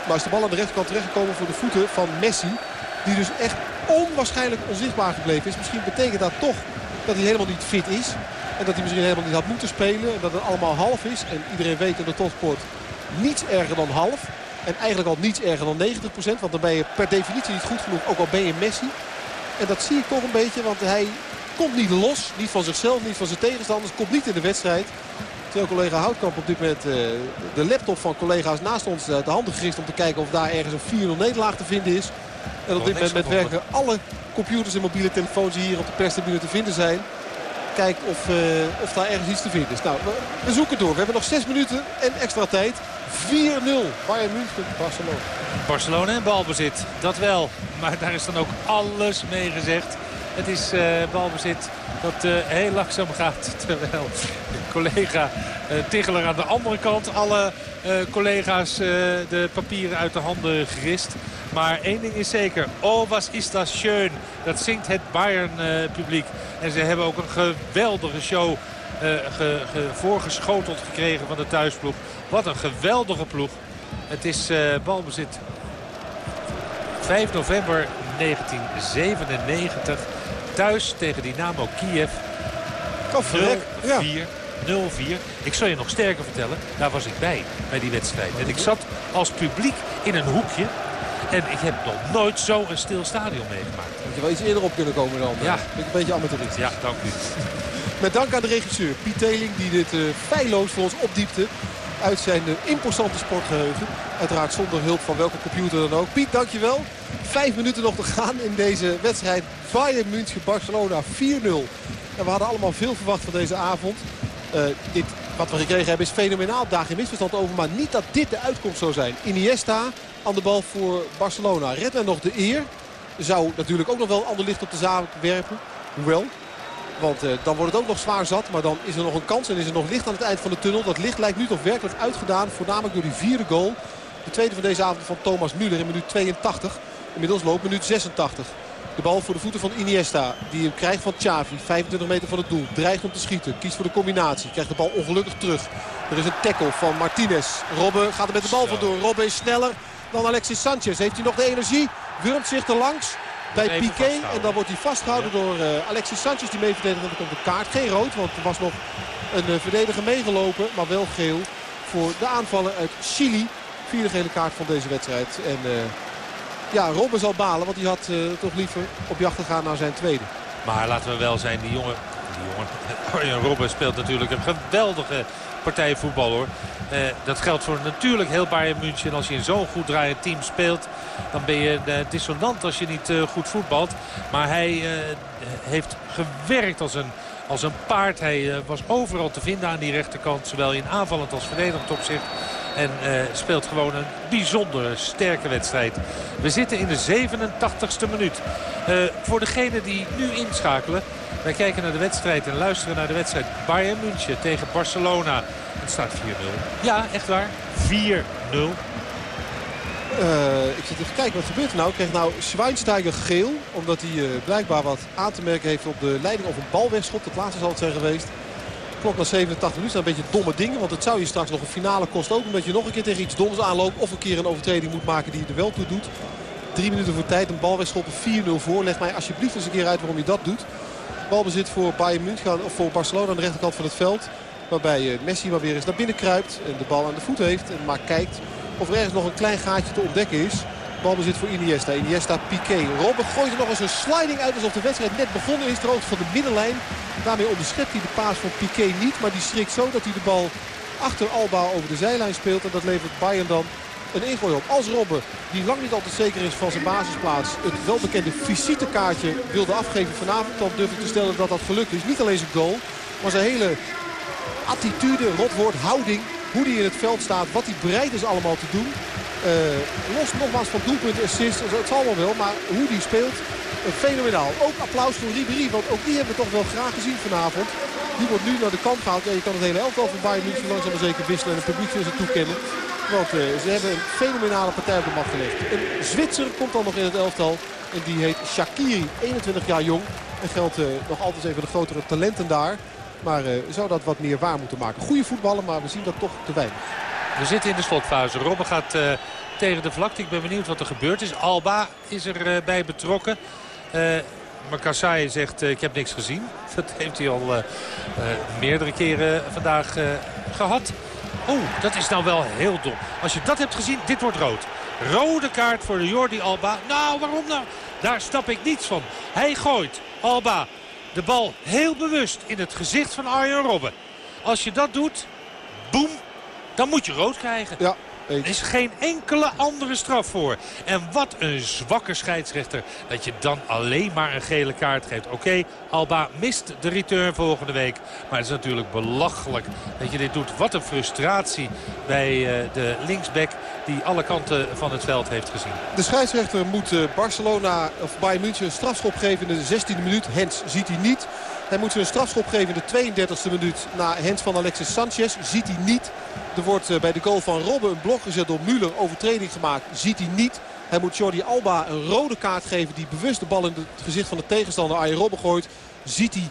Maar is de bal aan de rechterkant terechtgekomen voor de voeten van Messi. Die dus echt onwaarschijnlijk onzichtbaar gebleven is. Misschien betekent dat toch dat hij helemaal niet fit is. En dat hij misschien helemaal niet had moeten spelen. En dat het allemaal half is. En iedereen weet in de topsport niets erger dan half. En eigenlijk al niets erger dan 90%. Want dan ben je per definitie niet goed genoeg. Ook al ben je Messi. En dat zie ik toch een beetje. Want hij komt niet los. Niet van zichzelf, niet van zijn tegenstanders. Komt niet in de wedstrijd. Terwijl collega Houtkamp op dit moment uh, de laptop van collega's naast ons uh, de handen gericht om te kijken of daar ergens een 4-0 nederlaag te vinden is. En op dit moment met werken alle computers en mobiele telefoons die hier op de perstribune te vinden zijn. Kijk of, uh, of daar ergens iets te vinden is. Nou, we, we zoeken door. We hebben nog 6 minuten en extra tijd. 4-0 Bayern München, Barcelona. Barcelona en balbezit, dat wel. Maar daar is dan ook alles mee gezegd. Het is uh, balbezit dat uh, heel langzaam gaat. Terwijl collega uh, Ticheler aan de andere kant alle uh, collega's de papieren uit de handen gerist. Maar één ding is zeker. Oh, was is dat schön. Dat zingt het Bayern-publiek. en ze hebben ook een geweldige show ge, ge, voorgeschoteld gekregen van de thuisploeg. Wat een geweldige ploeg. Het is balbezit 5 november 1997. Thuis tegen Dynamo Kiev. 0-4. 0-4. Ik zal je nog sterker vertellen, daar was ik bij, bij die wedstrijd. En ik zat als publiek in een hoekje. En ik heb nog nooit zo een stil stadion meegemaakt. Had je wel iets eerder op kunnen komen dan? Ja. Een beetje amateuristisch. Ja, dank u. Met dank aan de regisseur Piet Teling die dit uh, feilloos voor ons opdiepte uit zijn uh, imposante sportgeheugen. Uiteraard zonder hulp van welke computer dan ook. Piet, dankjewel. Vijf minuten nog te gaan in deze wedstrijd. Bayern München, Barcelona 4-0. En we hadden allemaal veel verwacht van deze avond. Uh, dit, wat we gekregen hebben is fenomenaal. Daar geen misverstand over. Maar niet dat dit de uitkomst zou zijn. Iniesta aan de bal voor Barcelona. Men nog de eer. Zou natuurlijk ook nog wel ander licht op de zaak werpen. Hoewel, want uh, dan wordt het ook nog zwaar zat. Maar dan is er nog een kans en is er nog licht aan het eind van de tunnel. Dat licht lijkt nu toch werkelijk uitgedaan. Voornamelijk door die vierde goal. De tweede van deze avond van Thomas Müller in minuut 82. Inmiddels loopt minuut 86. De bal voor de voeten van Iniesta. Die hem krijgt van Xavi. 25 meter van het doel. Dreigt om te schieten. Kiest voor de combinatie. Krijgt de bal ongelukkig terug. Er is een tackle van Martinez. Robben gaat er met de bal vandoor. Robben is sneller dan Alexis Sanchez. Heeft hij nog de energie? Wurmt zich er langs bij Piqué. En dan wordt hij vastgehouden door uh, Alexis Sanchez die mee verdedigt. En dan komt de kaart. Geen rood, want er was nog een uh, verdediger meegelopen. Maar wel geel voor de aanvaller uit Chili. Vierde gele kaart van deze wedstrijd. En uh, ja, Robben zal balen, want hij had toch liever op jacht gegaan naar zijn tweede. Maar laten we wel zijn, die jongen... Die jongen Robben speelt natuurlijk een geweldige partij voetbal hoor. Uh, dat geldt voor natuurlijk heel Bayern München. Als je in zo'n goed draaiend team speelt, dan ben je uh, dissonant als je niet goed voetbalt. Maar hij heeft gewerkt als een, als een paard. Hij was overal te vinden aan die rechterkant. Zowel in aanvallend als verdedigend opzicht. En speelt gewoon een bijzonder sterke wedstrijd. We zitten in de 87ste minuut. voor degenen die nu inschakelen. Wij kijken naar de wedstrijd en luisteren naar de wedstrijd Bayern München tegen Barcelona. Het staat 4-0. Ja, echt waar. 4-0. Uh, ik zit even kijken, wat gebeurt er nou? Krijg nou Schweinsteiger geel. Omdat hij blijkbaar wat aan te merken heeft op de leiding of een bal wegschot. Het laatste zal het zijn geweest. Klok na 87 minuten een beetje domme dingen. Want het zou je straks nog een finale kosten ook. Omdat je nog een keer tegen iets doms aanloopt. Of een keer een overtreding moet maken die je er wel toe doet. Drie minuten voor tijd, een bal wegschoppen, 4-0 voor. Leg mij alsjeblieft eens een keer uit waarom je dat doet. Balbezit voor Bayern München, of voor Barcelona aan de rechterkant van het veld. Waarbij eh, Messi maar weer eens naar binnen kruipt. En de bal aan de voet heeft. En maar kijkt of er ergens nog een klein gaatje te ontdekken is. Balbezit voor Iniesta. Iniesta Piqué. Robben gooit er nog eens een sliding uit alsof de wedstrijd net begonnen is. Ter van de middenlijn. Daarmee onderschept hij de paas van Piqué niet. Maar die schrikt zo dat hij de bal achter Alba over de zijlijn speelt. En dat levert Bayern dan een ingooi op. Als Robben, die lang niet altijd zeker is van zijn basisplaats... het welbekende visitekaartje wilde afgeven vanavond... dan durf ik te stellen dat dat gelukt is. Niet alleen zijn goal, maar zijn hele attitude, rotwoord, houding... hoe hij in het veld staat, wat hij bereid is allemaal te doen... Uh, los nogmaals van doelpunt, assist, het zal wel wel, maar hoe die speelt, uh, fenomenaal. Ook applaus voor Ribéry, want ook die hebben we toch wel graag gezien vanavond. Die wordt nu naar de kant gehaald. Ja, je kan het hele elftal van Bayern München langzaam maar zeker wisselen en het publiek ze toekennen. Want uh, ze hebben een fenomenale partij op de mat gelegd. Een Zwitser komt dan nog in het elftal. En die heet Shakiri, 21 jaar jong. En geldt nog altijd even de grotere talenten daar. Maar zou dat wat meer waar moeten maken. Goede voetballen, maar we zien dat toch te weinig. We zitten in de slotfase. Robben gaat tegen de vlakte. Ik ben benieuwd wat er gebeurd is. Alba is erbij bij betrokken. Maar Kassai zegt, ik heb niks gezien. Dat heeft hij al meerdere keren vandaag gehad. Oeh, dat is nou wel heel dom. Als je dat hebt gezien, dit wordt rood. Rode kaart voor Jordi Alba. Nou, waarom nou? Daar snap ik niets van. Hij gooit, Alba, de bal heel bewust in het gezicht van Arjen Robben. Als je dat doet, boem, dan moet je rood krijgen. Ja, er is geen enkele andere straf voor. En wat een zwakke scheidsrechter dat je dan alleen maar een gele kaart geeft. Oké, Alba mist de return volgende week. Maar het is natuurlijk belachelijk dat je dit doet. Wat een frustratie bij uh, de linksback die alle kanten van het veld heeft gezien. De scheidsrechter moet uh, Barcelona of Bayern München een strafschop geven in de 16e minuut. Hens ziet hij niet. Hij moet ze een strafschop geven in de 32e minuut na Hens van Alexis Sanchez. Ziet hij niet. Er wordt bij de goal van Robben een blok gezet door Müller. Overtreding gemaakt. Ziet hij niet. Hij moet Jordi Alba een rode kaart geven. Die bewust de bal in het gezicht van de tegenstander Arjen Robben gooit. Ziet hij,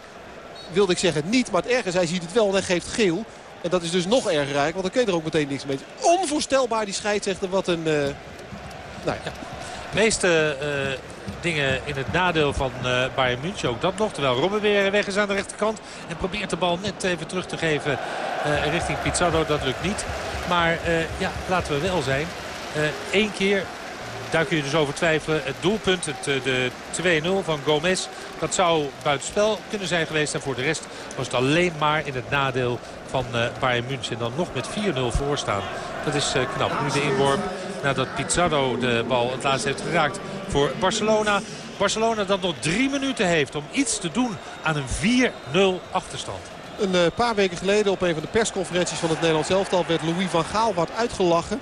wilde ik zeggen, niet. Maar het erg is, hij ziet het wel en hij geeft geel. En dat is dus nog erger rijk, want dan kun je er ook meteen niks mee. Onvoorstelbaar die scheidsrechter. Wat een... Uh, nou ja. De meeste uh, dingen in het nadeel van uh, Bayern München. Ook dat nog. Terwijl Robben weer weg is aan de rechterkant. En probeert de bal net even terug te geven richting Pizarro. Dat lukt niet. Maar ja, laten we wel zijn. Eén keer daar kun je dus over twijfelen. Het doelpunt, het, de 2-0 van Gomez, dat zou buitenspel kunnen zijn geweest. En voor de rest was het alleen maar in het nadeel van uh, Bayern München. En dan nog met 4-0 voorstaan. Dat is knap. Nu de inworp nadat Pizarro de bal het laatst heeft geraakt voor Barcelona. Barcelona dat nog drie minuten heeft om iets te doen aan een 4-0 achterstand. Een uh, paar weken geleden op een van de persconferenties van het Nederlands elftal werd Louis van Gaal wat uitgelachen.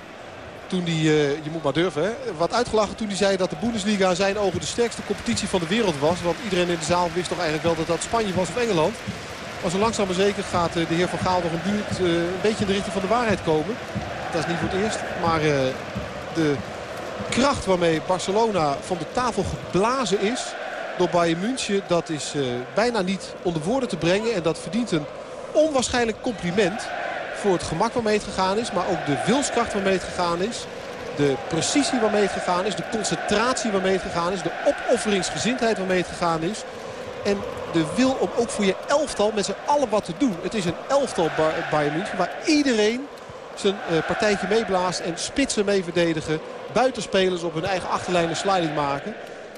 Toen die, je moet maar durven, wat uitgelachen toen hij zei dat de Bundesliga zijn ogen de sterkste competitie van de wereld was. Want iedereen in de zaal wist toch eigenlijk wel dat dat Spanje was of Engeland. Maar zo langzaam maar zeker gaat de heer Van Gaal nog een, buurt, een beetje in de richting van de waarheid komen. Dat is niet voor het eerst. Maar de kracht waarmee Barcelona van de tafel geblazen is door Bayern München... dat is bijna niet onder woorden te brengen. En dat verdient een onwaarschijnlijk compliment voor het gemak waarmee het gegaan is. Maar ook de wilskracht waarmee het gegaan is. De precisie waarmee het gegaan is. De concentratie waarmee het gegaan is. De opofferingsgezindheid waarmee het gegaan is. En de wil om ook voor je elftal met z'n allen wat te doen. Het is een elftal Bayern München waar iedereen zijn partijtje meeblaast en spitsen mee verdedigen. Buitenspelers op hun eigen achterlijn een sliding maken.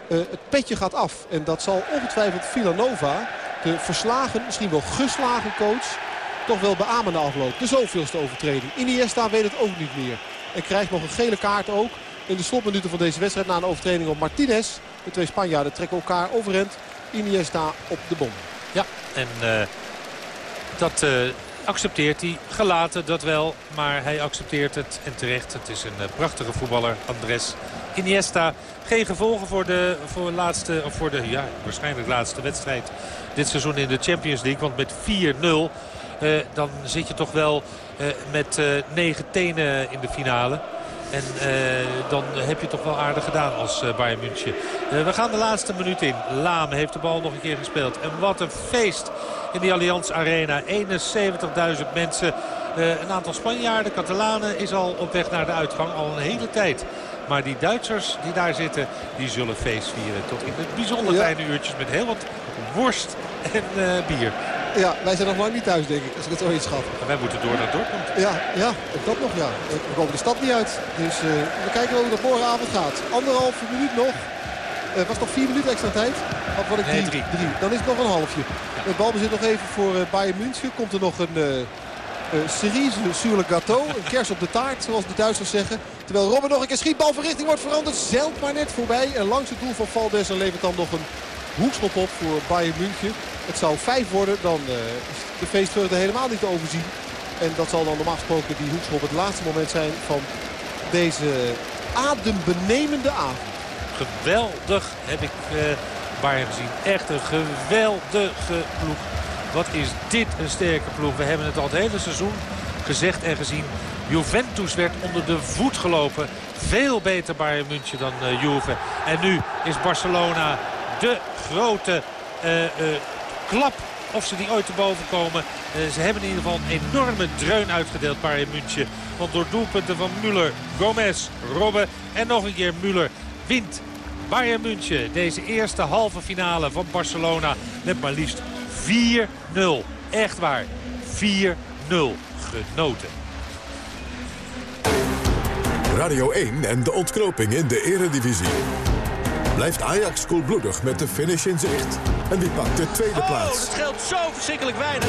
Uh, het petje gaat af. En dat zal ongetwijfeld Villanova, de verslagen, misschien wel geslagen coach, toch wel beamen na. De zoveelste overtreding. Iniesta weet het ook niet meer. En krijgt nog een gele kaart ook in de slotminuten van deze wedstrijd na een overtreding op Martinez. De twee Spanjaarden trekken elkaar overend. Iniesta op de bom. Ja, en uh, dat uh, accepteert hij. Gelaten, dat wel. Maar hij accepteert het en terecht. Het is een uh, prachtige voetballer, Andres Iniesta. Geen gevolgen voor de, voor laatste, of voor de ja, waarschijnlijk laatste wedstrijd dit seizoen in de Champions League. Want met 4-0 uh, dan zit je toch wel uh, met uh, negen tenen in de finale. En dan heb je toch wel aardig gedaan als Bayern München. we gaan de laatste minuut in. Lame heeft de bal nog een keer gespeeld. En wat een feest in die Allianz Arena. 71.000 mensen. een aantal Spanjaarden, Catalanen is al op weg naar de uitgang. Al een hele tijd. Maar die Duitsers die daar zitten, die zullen feest vieren. Tot in het bijzonder kleine uurtjes met heel wat worst en bier. Ja, wij zijn nog lang niet thuis, denk ik, als ik het zo inschat. Maar wij moeten door naar Dortmund. Ja, ja dat nog, ja. We komen de stad niet uit. Dus uh, we kijken hoe dat morgenavond gaat. Anderhalve minuut nog. Het uh, was nog vier minuten extra tijd? Of wat ik nee, drie. drie. Dan is het nog een halfje. Ja. Het balbezit nog even voor uh, Bayern München. Komt er nog een cerise sur le gâteau. Een kers op de taart, zoals de Duitsers zeggen. Terwijl Robben nog een keer schiet. Balverrichting wordt veranderd. Zeilt maar net voorbij. En langs het doel van Valdes en levert dan nog een hoekschop op voor Bayern München. Het zou vijf worden, dan uh, is de feestvreugde helemaal niet te overzien. En dat zal dan normaal gesproken die hoekschop het laatste moment zijn van deze adembenemende avond. Geweldig heb ik uh, Bayern gezien. Echt een geweldige ploeg. Wat is dit een sterke ploeg. We hebben het al het hele seizoen gezegd en gezien. Juventus werd onder de voet gelopen. Veel beter Bayern München dan uh, Juve. En nu is Barcelona de grote uh, uh, klap of ze die ooit te boven komen. Uh, ze hebben in ieder geval een enorme dreun uitgedeeld Bayern München. Want door doelpunten van Müller, Gomez, Robben en nog een keer Müller wint Bayern München deze eerste halve finale van Barcelona met maar liefst 4-0. Echt waar, 4-0 genoten. Radio 1 en de ontknoping in de eredivisie. Blijft Ajax koelbloedig met de finish in zicht? En wie pakt de tweede oh, plaats? dat scheelt zo verschrikkelijk weinig.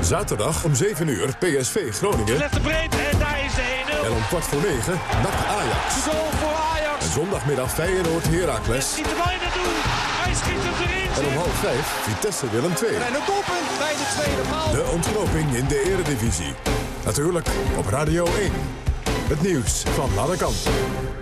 Zaterdag om 7 uur PSV Groningen. Legt de breed en daar is de 1-0. En om kwart voor 9 NAC Ajax. Goal voor Ajax. En zondagmiddag Feyenoord Heracles. Schiet er bijna doen. Hij schiet hem erin. En om half 5 Vitesse Willem 2. En een doelpunt bij de tweede paal. De ontknoping in de eredivisie. Natuurlijk op Radio 1. Het nieuws van alle kanten.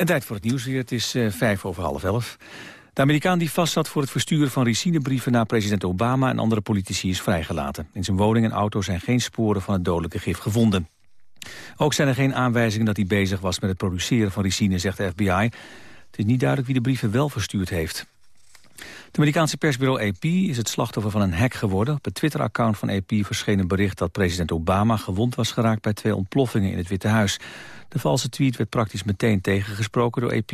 En tijd voor het nieuws weer. Het is eh, vijf over half elf. De Amerikaan die vastzat voor het versturen van ricinebrieven naar president Obama en andere politici is vrijgelaten. In zijn woning en auto zijn geen sporen van het dodelijke gif gevonden. Ook zijn er geen aanwijzingen dat hij bezig was met het produceren van ricine, zegt de FBI. Het is niet duidelijk wie de brieven wel verstuurd heeft. Het Amerikaanse persbureau AP is het slachtoffer van een hack geworden. Op het Twitter-account van AP verscheen een bericht dat president Obama gewond was geraakt bij twee ontploffingen in het Witte Huis. De valse tweet werd praktisch meteen tegengesproken door AP.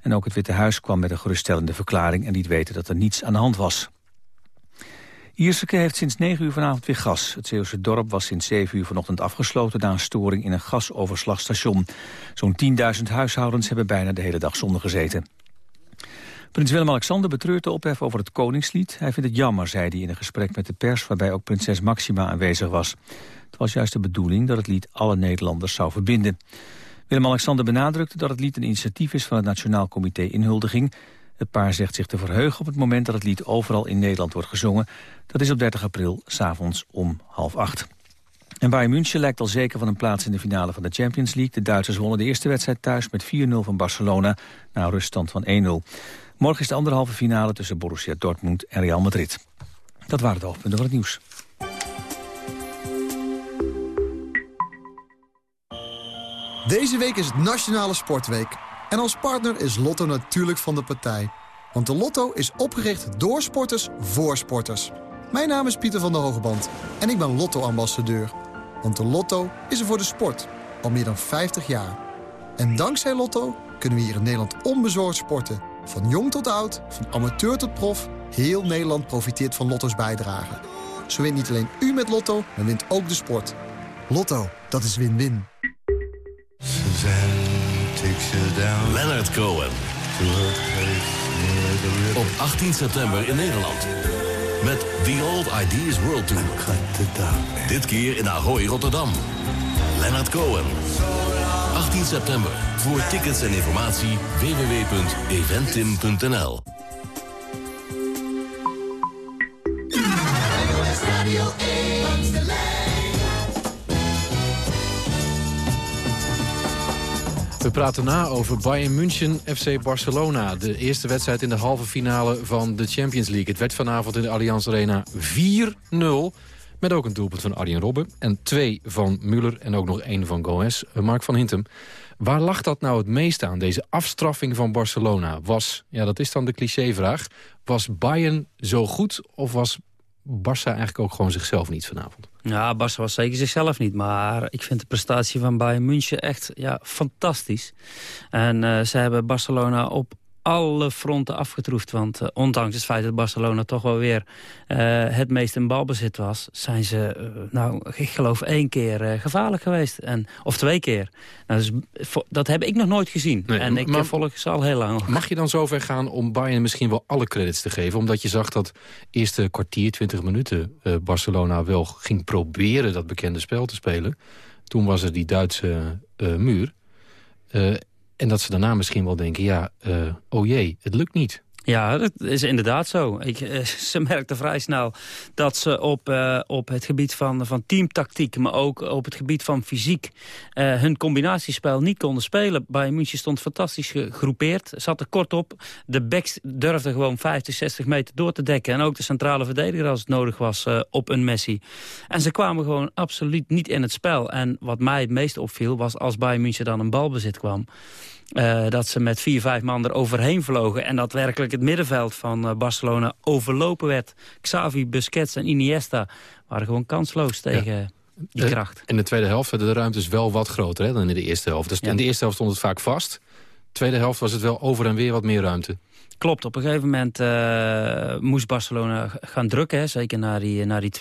En ook het Witte Huis kwam met een geruststellende verklaring en liet weten dat er niets aan de hand was. Ierseke heeft sinds 9 uur vanavond weer gas. Het Zeeuwse dorp was sinds 7 uur vanochtend afgesloten... na een storing in een gasoverslagstation. Zo'n 10.000 huishoudens hebben bijna de hele dag zonder gezeten. Prins Willem-Alexander betreurt de ophef over het Koningslied. Hij vindt het jammer, zei hij in een gesprek met de pers... waarbij ook prinses Maxima aanwezig was. Het was juist de bedoeling dat het lied alle Nederlanders zou verbinden. Willem-Alexander benadrukte dat het lied een initiatief is... van het Nationaal Comité Inhuldiging. Het paar zegt zich te verheugen op het moment dat het lied overal in Nederland wordt gezongen. Dat is op 30 april, s'avonds om half acht. En Bayern München lijkt al zeker van een plaats in de finale van de Champions League. De Duitsers wonnen de eerste wedstrijd thuis met 4-0 van Barcelona... na ruststand van 1-0. Morgen is de anderhalve finale tussen Borussia Dortmund en Real Madrid. Dat waren de hoofdpunten van het nieuws. Deze week is het Nationale Sportweek. En als partner is Lotto natuurlijk van de partij. Want de Lotto is opgericht door sporters voor sporters. Mijn naam is Pieter van der Hogeband en ik ben Lotto-ambassadeur. Want de Lotto is er voor de sport. Al meer dan 50 jaar. En dankzij Lotto kunnen we hier in Nederland onbezorgd sporten. Van jong tot oud, van amateur tot prof. Heel Nederland profiteert van Lotto's bijdrage. Zo wint niet alleen u met Lotto, maar wint ook de sport. Lotto, dat is win-win. Leonard Cohen. Op 18 september in Nederland. Met The Old Ideas World Tour. Dit keer in Ahoy, Rotterdam. Leonard Cohen. 18 september. Voor tickets en informatie www.eventim.nl We praten na over Bayern München FC Barcelona. De eerste wedstrijd in de halve finale van de Champions League. Het werd vanavond in de Allianz Arena 4-0. Met ook een doelpunt van Arjen Robben. En twee van Müller en ook nog één van Goes. Mark van Hintem. Waar lag dat nou het meest aan, deze afstraffing van Barcelona? Was, ja dat is dan de clichévraag... was Bayern zo goed of was Barça eigenlijk ook gewoon zichzelf niet vanavond? Ja, Barça was zeker zichzelf niet. Maar ik vind de prestatie van Bayern München echt ja, fantastisch. En uh, ze hebben Barcelona op alle fronten afgetroefd. Want uh, ondanks het feit dat Barcelona toch wel weer uh, het meest in balbezit was... zijn ze, uh, nou, ik geloof één keer gevaarlijk geweest. En, of twee keer. Nou, dus, dat heb ik nog nooit gezien. Nee, en ik maar, volg ze al heel lang. Mag je dan zover gaan om Bayern misschien wel alle credits te geven? Omdat je zag dat eerste kwartier, 20 minuten... Barcelona wel ging proberen dat bekende spel te spelen. Toen was er die Duitse muur... En dat ze daarna misschien wel denken, ja, uh, oh jee, het lukt niet. Ja, dat is inderdaad zo. Ik, eh, ze merkte vrij snel dat ze op, uh, op het gebied van, van teamtactiek... maar ook op het gebied van fysiek uh, hun combinatiespel niet konden spelen. Bayern München stond fantastisch gegroepeerd, zat er kort op. De backs durfden gewoon 50, 60 meter door te dekken. En ook de centrale verdediger als het nodig was op een Messi. En ze kwamen gewoon absoluut niet in het spel. En wat mij het meest opviel was als Bayern München dan een balbezit kwam... Dat ze met vier, vijf man er overheen vlogen. En dat het middenveld van uh, Barcelona overlopen werd. Xavi, Busquets en Iniesta waren gewoon kansloos tegen ja. die kracht. In de tweede helft werden de ruimtes wel wat groter hè, dan in de eerste helft. Dus ja. in de eerste helft stond het vaak vast. tweede helft was het wel over en weer wat meer ruimte. Klopt, op een gegeven moment uh, moest Barcelona gaan drukken, hè, zeker naar die, naar die 2-0.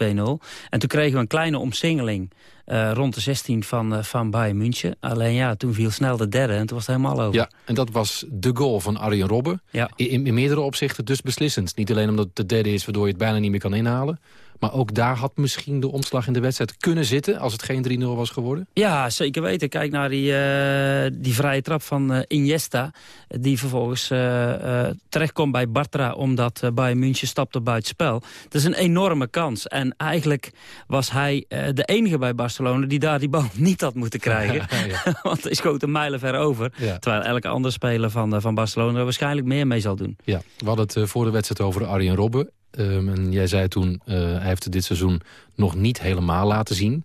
En toen kregen we een kleine omsingeling uh, rond de 16 van, uh, van Bayern München. Alleen ja, toen viel snel de derde en toen was het helemaal over. Ja, en dat was de goal van Arjen Robben. Ja. In, in meerdere opzichten dus beslissend. Niet alleen omdat het de derde is waardoor je het bijna niet meer kan inhalen. Maar ook daar had misschien de omslag in de wedstrijd kunnen zitten... als het geen 3-0 was geworden? Ja, zeker weten. Kijk naar die, uh, die vrije trap van uh, Iniesta... die vervolgens uh, terechtkomt bij Bartra... omdat Bayern München stapte buiten spel. Dat is een enorme kans. En eigenlijk was hij de enige bij Barcelona... die daar die bal niet had moeten krijgen. Want hij schoot een mijlen ver over. Terwijl elke andere speler van, van Barcelona... er waarschijnlijk meer mee zal doen. Ja, we hadden het voor de wedstrijd over Arjen Robben. Um, en jij zei toen, uh, hij heeft dit seizoen nog niet helemaal laten zien.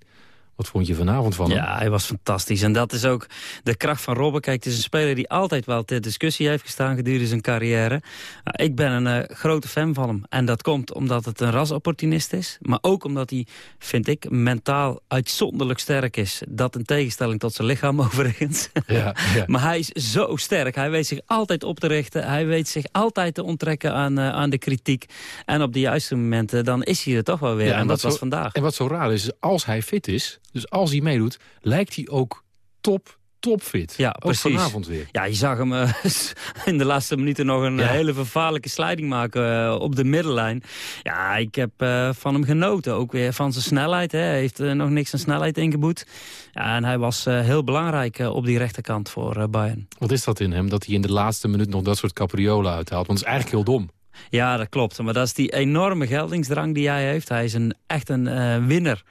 Wat vond je vanavond van hem? Ja, hij was fantastisch. En dat is ook de kracht van Robben. Kijk, het is een speler die altijd wel ter discussie heeft gestaan gedurende zijn carrière. Nou, ik ben een uh, grote fan van hem. En dat komt omdat het een rasopportunist is. Maar ook omdat hij, vind ik, mentaal uitzonderlijk sterk is. Dat in tegenstelling tot zijn lichaam overigens. Ja, ja. maar hij is zo sterk. Hij weet zich altijd op te richten. Hij weet zich altijd te onttrekken aan, uh, aan de kritiek. En op de juiste momenten, dan is hij er toch wel weer. Ja, en, en dat was vandaag. En wat zo raar is, als hij fit is dus als hij meedoet, lijkt hij ook top topfit. Ja, precies. vanavond weer. Ja, je zag hem uh, in de laatste minuten nog een hele vervaarlijke sliding maken uh, op de middenlijn. Ja, ik heb uh, van hem genoten. Ook weer van zijn snelheid. Hè. Hij heeft nog niks aan snelheid ingeboet. Ja, en hij was heel belangrijk op die rechterkant voor Bayern. Wat is dat in hem, dat hij in de laatste minuut nog dat soort capriolen uithaalt? Want het is eigenlijk heel dom. Ja, dat klopt. Maar dat is die enorme geldingsdrang die hij heeft. Hij is een, echt een winner.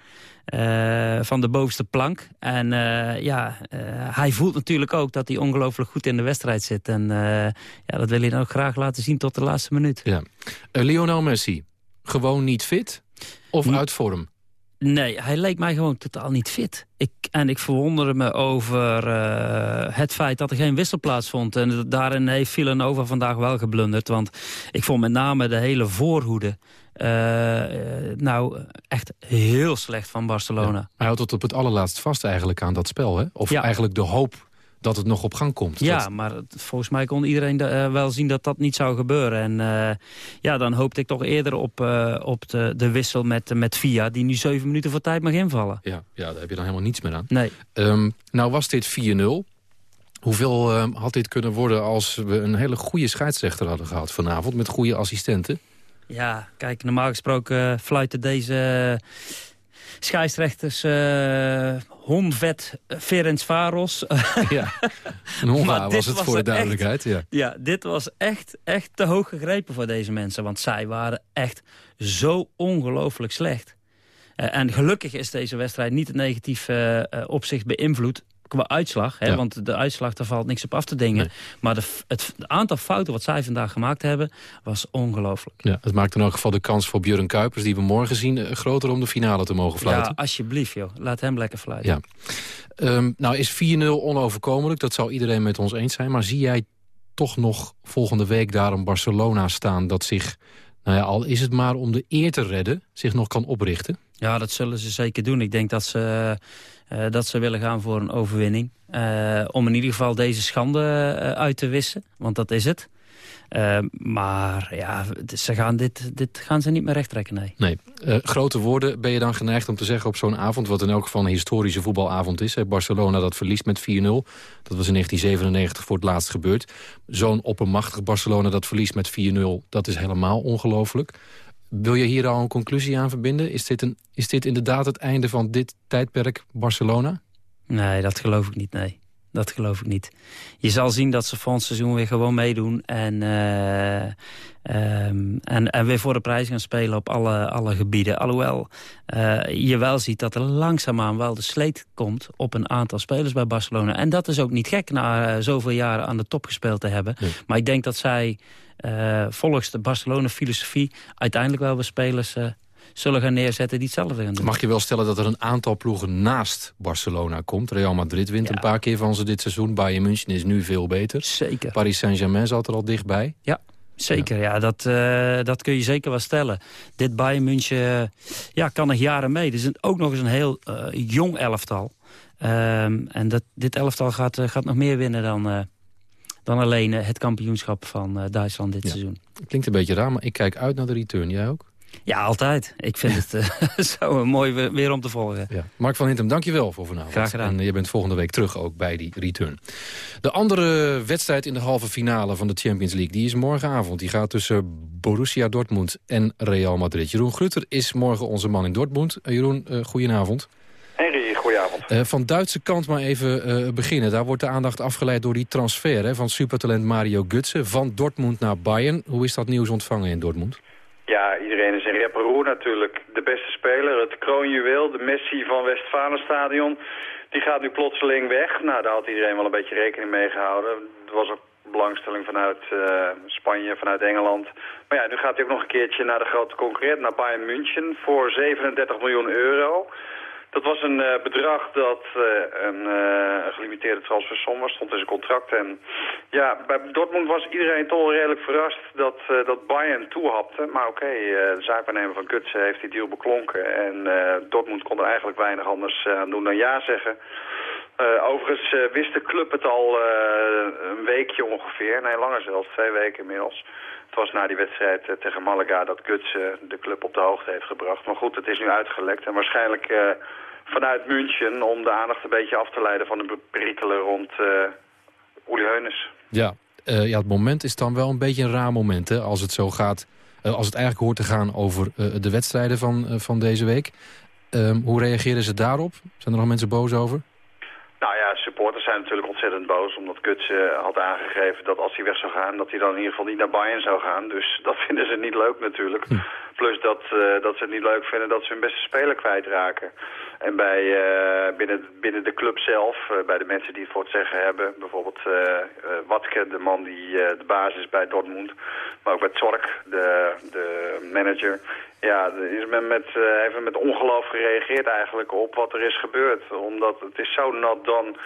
Uh, van de bovenste plank. En uh, ja, uh, hij voelt natuurlijk ook dat hij ongelooflijk goed in de wedstrijd zit. En ja, dat wil hij dan ook graag laten zien tot de laatste minuut. Ja. Lionel Messi, gewoon niet fit of uit vorm? Nee, hij leek mij gewoon totaal niet fit. Ik, en ik verwonderde me over het feit dat er geen wissel plaatsvond. En daarin heeft Villanova vandaag wel geblunderd. Want ik vond met name de hele voorhoede uh, nou, echt heel slecht van Barcelona. Ja. Hij houdt tot op het allerlaatst vast eigenlijk aan dat spel, hè? Of ja. eigenlijk de hoop dat het nog op gang komt. Ja, dat... maar volgens mij kon iedereen uh, wel zien dat dat niet zou gebeuren. En uh, ja, dan hoopte ik toch eerder op, uh, op de, de wissel met, met Via... die nu zeven minuten voor tijd mag invallen. Ja, ja daar heb je dan helemaal niets meer aan. Nee. Um, nou was dit 4-0. Hoeveel had dit kunnen worden als we een hele goede scheidsrechter hadden gehad vanavond... met goede assistenten? Ja, kijk, normaal gesproken fluiten deze scheidsrechters uh, Honvet Ferenc Varos. ja, een was het voor de duidelijkheid. ja. ja, dit was echt, echt te hoog gegrepen voor deze mensen. Want zij waren echt zo ongelooflijk slecht. Uh, en gelukkig is deze wedstrijd niet negatief uh, opzicht beïnvloed qua uitslag. Hè, Want de uitslag, daar valt niks op af te dingen. Maar de, het, aantal fouten wat zij vandaag gemaakt hebben, was ongelooflijk. Ja, het maakt in elk geval de kans voor Björn Kuipers... die we morgen zien, eh, groter om de finale te mogen fluiten. Ja, alsjeblieft, joh. Laat hem lekker fluiten. Ja. Um, nou is 4-0 onoverkomelijk, dat zou iedereen met ons eens zijn. Maar zie jij toch nog volgende week daar een Barcelona staan... dat zich, nou ja, al is het maar om de eer te redden, zich nog kan oprichten? Ja, dat zullen ze zeker doen. Ik denk dat ze uh, dat ze willen gaan voor een overwinning. Uh, om in ieder geval deze schande uit te wissen, want dat is het. maar ja, ze gaan dit, dit gaan ze niet meer rechttrekken, nee. Nee. grote woorden ben je dan geneigd om te zeggen op zo'n avond... wat in elk geval een historische voetbalavond is. Barcelona dat verliest met 4-0. Dat was in 1997 voor het laatst gebeurd. Zo'n oppermachtig Barcelona dat verliest met 4-0... dat is helemaal ongelooflijk. Wil je hier al een conclusie aan verbinden? Is dit, een, is dit inderdaad het einde van dit tijdperk Barcelona? Nee, dat geloof ik niet, nee. Dat geloof ik niet. Je zal zien dat ze volgend seizoen weer gewoon meedoen. En, uh, um, en, en weer voor de prijs gaan spelen op alle, alle gebieden. Alhoewel uh, je wel ziet dat er langzaamaan wel de sleet komt... op een aantal spelers bij Barcelona. En dat is ook niet gek na uh, zoveel jaren aan de top gespeeld te hebben. Nee. Maar ik denk dat zij volgens de Barcelona-filosofie... uiteindelijk wel weer spelers uh, zullen gaan neerzetten die hetzelfde gaan doen. Mag je wel stellen dat er een aantal ploegen naast Barcelona komt? Real Madrid wint ja. een paar keer van ze dit seizoen. Bayern München is nu veel beter. Zeker. Paris Saint-Germain zat er al dichtbij. Ja. Zeker, ja, ja dat, uh, dat kun je zeker wel stellen. Dit Bayern München ja, kan nog jaren mee. Het is een, ook nog eens een heel uh, jong elftal. Um, en dat, dit elftal gaat, gaat nog meer winnen dan, dan alleen het kampioenschap van Duitsland dit seizoen. Klinkt een beetje raar, maar ik kijk uit naar de return. Jij ook? Ja, altijd. Ik vind het zo mooi weer om te volgen. Ja. Mark van Hintem, dankjewel voor vanavond. Graag gedaan. En je bent volgende week terug ook bij die return. De andere wedstrijd in de halve finale van de Champions League... die is morgenavond. Die gaat tussen Borussia Dortmund en Real Madrid. Jeroen Grutter is morgen onze man in Dortmund. Jeroen, uh, goedenavond. Goedenavond. Uh, van Duitse kant maar even beginnen. Daar wordt de aandacht afgeleid door die transfer hè, van supertalent Mario Gutsen... van Dortmund naar Bayern. Hoe is dat nieuws ontvangen in Dortmund? Ja, iedereen is in rep natuurlijk. De beste speler, het kroonjuweel, de Messi van Westfalenstadion. Die gaat nu plotseling weg. Nou, daar had iedereen wel een beetje rekening mee gehouden. Er was ook belangstelling vanuit uh, Spanje, vanuit Engeland. Maar ja, nu gaat hij ook nog een keertje naar de grote concurrent, naar Bayern München... voor 37 miljoen euro. Dat was een uh, bedrag dat uh, een uh, gelimiteerde transfersom was, stond in zijn contract. En ja, bij Dortmund was iedereen toch redelijk verrast dat, dat Bayern toehapte. Maar oké, de zaakwaarnemer van Gutsen heeft die deal beklonken. En Dortmund kon er eigenlijk weinig anders aan doen dan ja zeggen. Overigens wist de club het al een weekje ongeveer, nee langer zelfs, twee weken inmiddels. Het was na die wedstrijd tegen Malaga dat Guts de club op de hoogte heeft gebracht. Maar goed, het is nu uitgelekt en waarschijnlijk vanuit München om de aandacht een beetje af te leiden van de perikelen rond Uli Heunes. Ja, ja, het moment is dan wel een beetje een raar moment hè, als het zo gaat. Als het eigenlijk hoort te gaan over de wedstrijden van, van deze week. Um, hoe reageren ze daarop? Zijn er nog mensen boos over? Nou ja, supporters zijn natuurlijk ontzettend boos. Omdat Guts had aangegeven dat als hij weg zou gaan... dat hij dan in ieder geval niet naar Bayern zou gaan. Dus dat vinden ze niet leuk natuurlijk. Hm. Plus dat, uh, dat ze het niet leuk vinden dat ze hun beste speler kwijtraken. En bij, uh, binnen, binnen de club zelf, uh, bij de mensen die het voor het zeggen hebben... bijvoorbeeld Watke, de man die de basis is bij Dortmund... maar ook bij Zork, de, de manager... Ja, is men met, even met ongeloof gereageerd eigenlijk op wat er is gebeurd. Omdat het is zo nat dan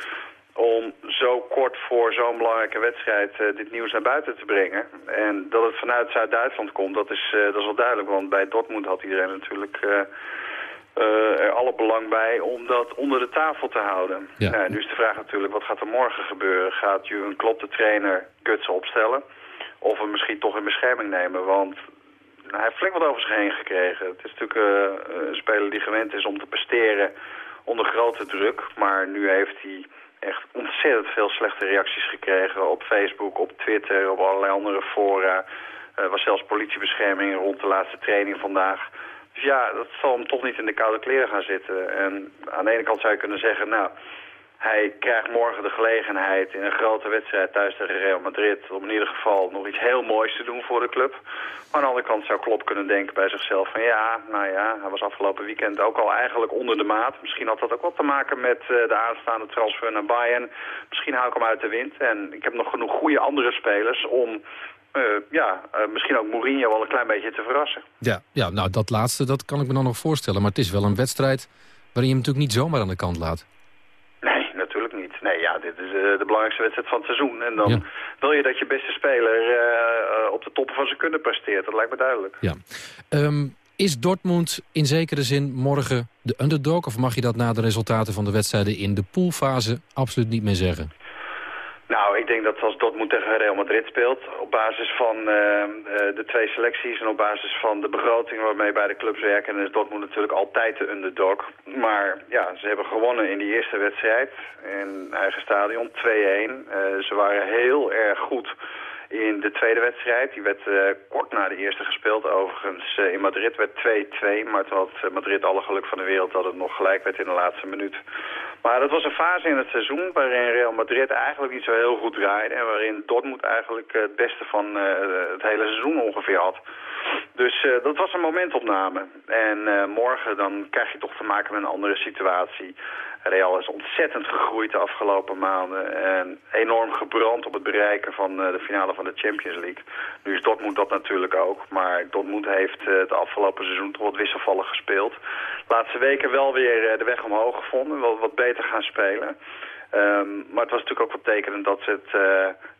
om zo kort voor zo'n belangrijke wedstrijd uh, dit nieuws naar buiten te brengen. En dat het vanuit Zuid-Duitsland komt, dat is, uh, dat is wel duidelijk. Want bij Dortmund had iedereen natuurlijk uh, er alle belang bij om dat onder de tafel te houden. Ja. Nou, nu is de vraag natuurlijk, wat gaat er morgen gebeuren? Gaat Jurgen Klopp de trainer Gutsen opstellen? Of hem misschien toch in bescherming nemen? Want nou, hij heeft flink wat over zich heen gekregen. Het is natuurlijk een speler die gewend is om te presteren onder grote druk. Maar nu heeft hij echt ontzettend veel slechte reacties gekregen op Facebook, op Twitter, op allerlei andere fora. Er uh, was zelfs politiebescherming rond de laatste training vandaag. Dus ja, dat zal hem toch niet in de koude kleren gaan zitten. En aan de ene kant zou je kunnen zeggen, nou, hij krijgt morgen de gelegenheid in een grote wedstrijd thuis tegen Real Madrid... om in ieder geval nog iets heel moois te doen voor de club. Maar aan de andere kant zou Klopp kunnen denken bij zichzelf van... ja, nou ja, hij was afgelopen weekend ook al eigenlijk onder de maat. Misschien had dat ook wat te maken met uh, de aanstaande transfer naar Bayern. Misschien hou ik hem uit de wind. En ik heb nog genoeg goede andere spelers om... Uh, ja, uh, misschien ook Mourinho wel een klein beetje te verrassen. Ja, ja, nou dat laatste dat kan ik me dan nog voorstellen. Maar het is wel een wedstrijd waarin je hem natuurlijk niet zomaar aan de kant laat dit is uh, de belangrijkste wedstrijd van het seizoen. En dan wil je dat je beste speler uh, op de top van zijn kunnen presteert. Dat lijkt me duidelijk. Ja. Um, is Dortmund in zekere zin morgen de underdog? Of mag je dat na de resultaten van de wedstrijden in de poolfase absoluut niet meer zeggen? Nou, ik denk dat als Dortmund tegen Real Madrid speelt... op basis van uh, de twee selecties en op basis van de begroting waarmee beide clubs werken... dan is Dortmund natuurlijk altijd de underdog. Maar ja, ze hebben gewonnen in die eerste wedstrijd in eigen stadion, 2-1. Uh, ze waren heel erg goed in de tweede wedstrijd. Die werd uh, kort na de eerste gespeeld. Overigens uh, in Madrid werd 2-2. Maar toen had Madrid alle geluk van de wereld dat het nog gelijk werd in de laatste minuut. Maar dat was een fase in het seizoen waarin Real Madrid eigenlijk niet zo heel goed draaide. En waarin Dortmund eigenlijk het beste van het hele seizoen ongeveer had. Dus dat was een momentopname. En morgen dan krijg je toch te maken met een andere situatie. Real is ontzettend gegroeid de afgelopen maanden. En enorm gebrand op het bereiken van uh, de finale van de Champions League. Nu is Dortmund dat natuurlijk ook. Maar Dortmund heeft het afgelopen seizoen toch wat wisselvallig gespeeld. Laatste weken wel weer de weg omhoog gevonden. Wel wat beter gaan spelen. Um, maar het was natuurlijk ook wat tekenend dat ze het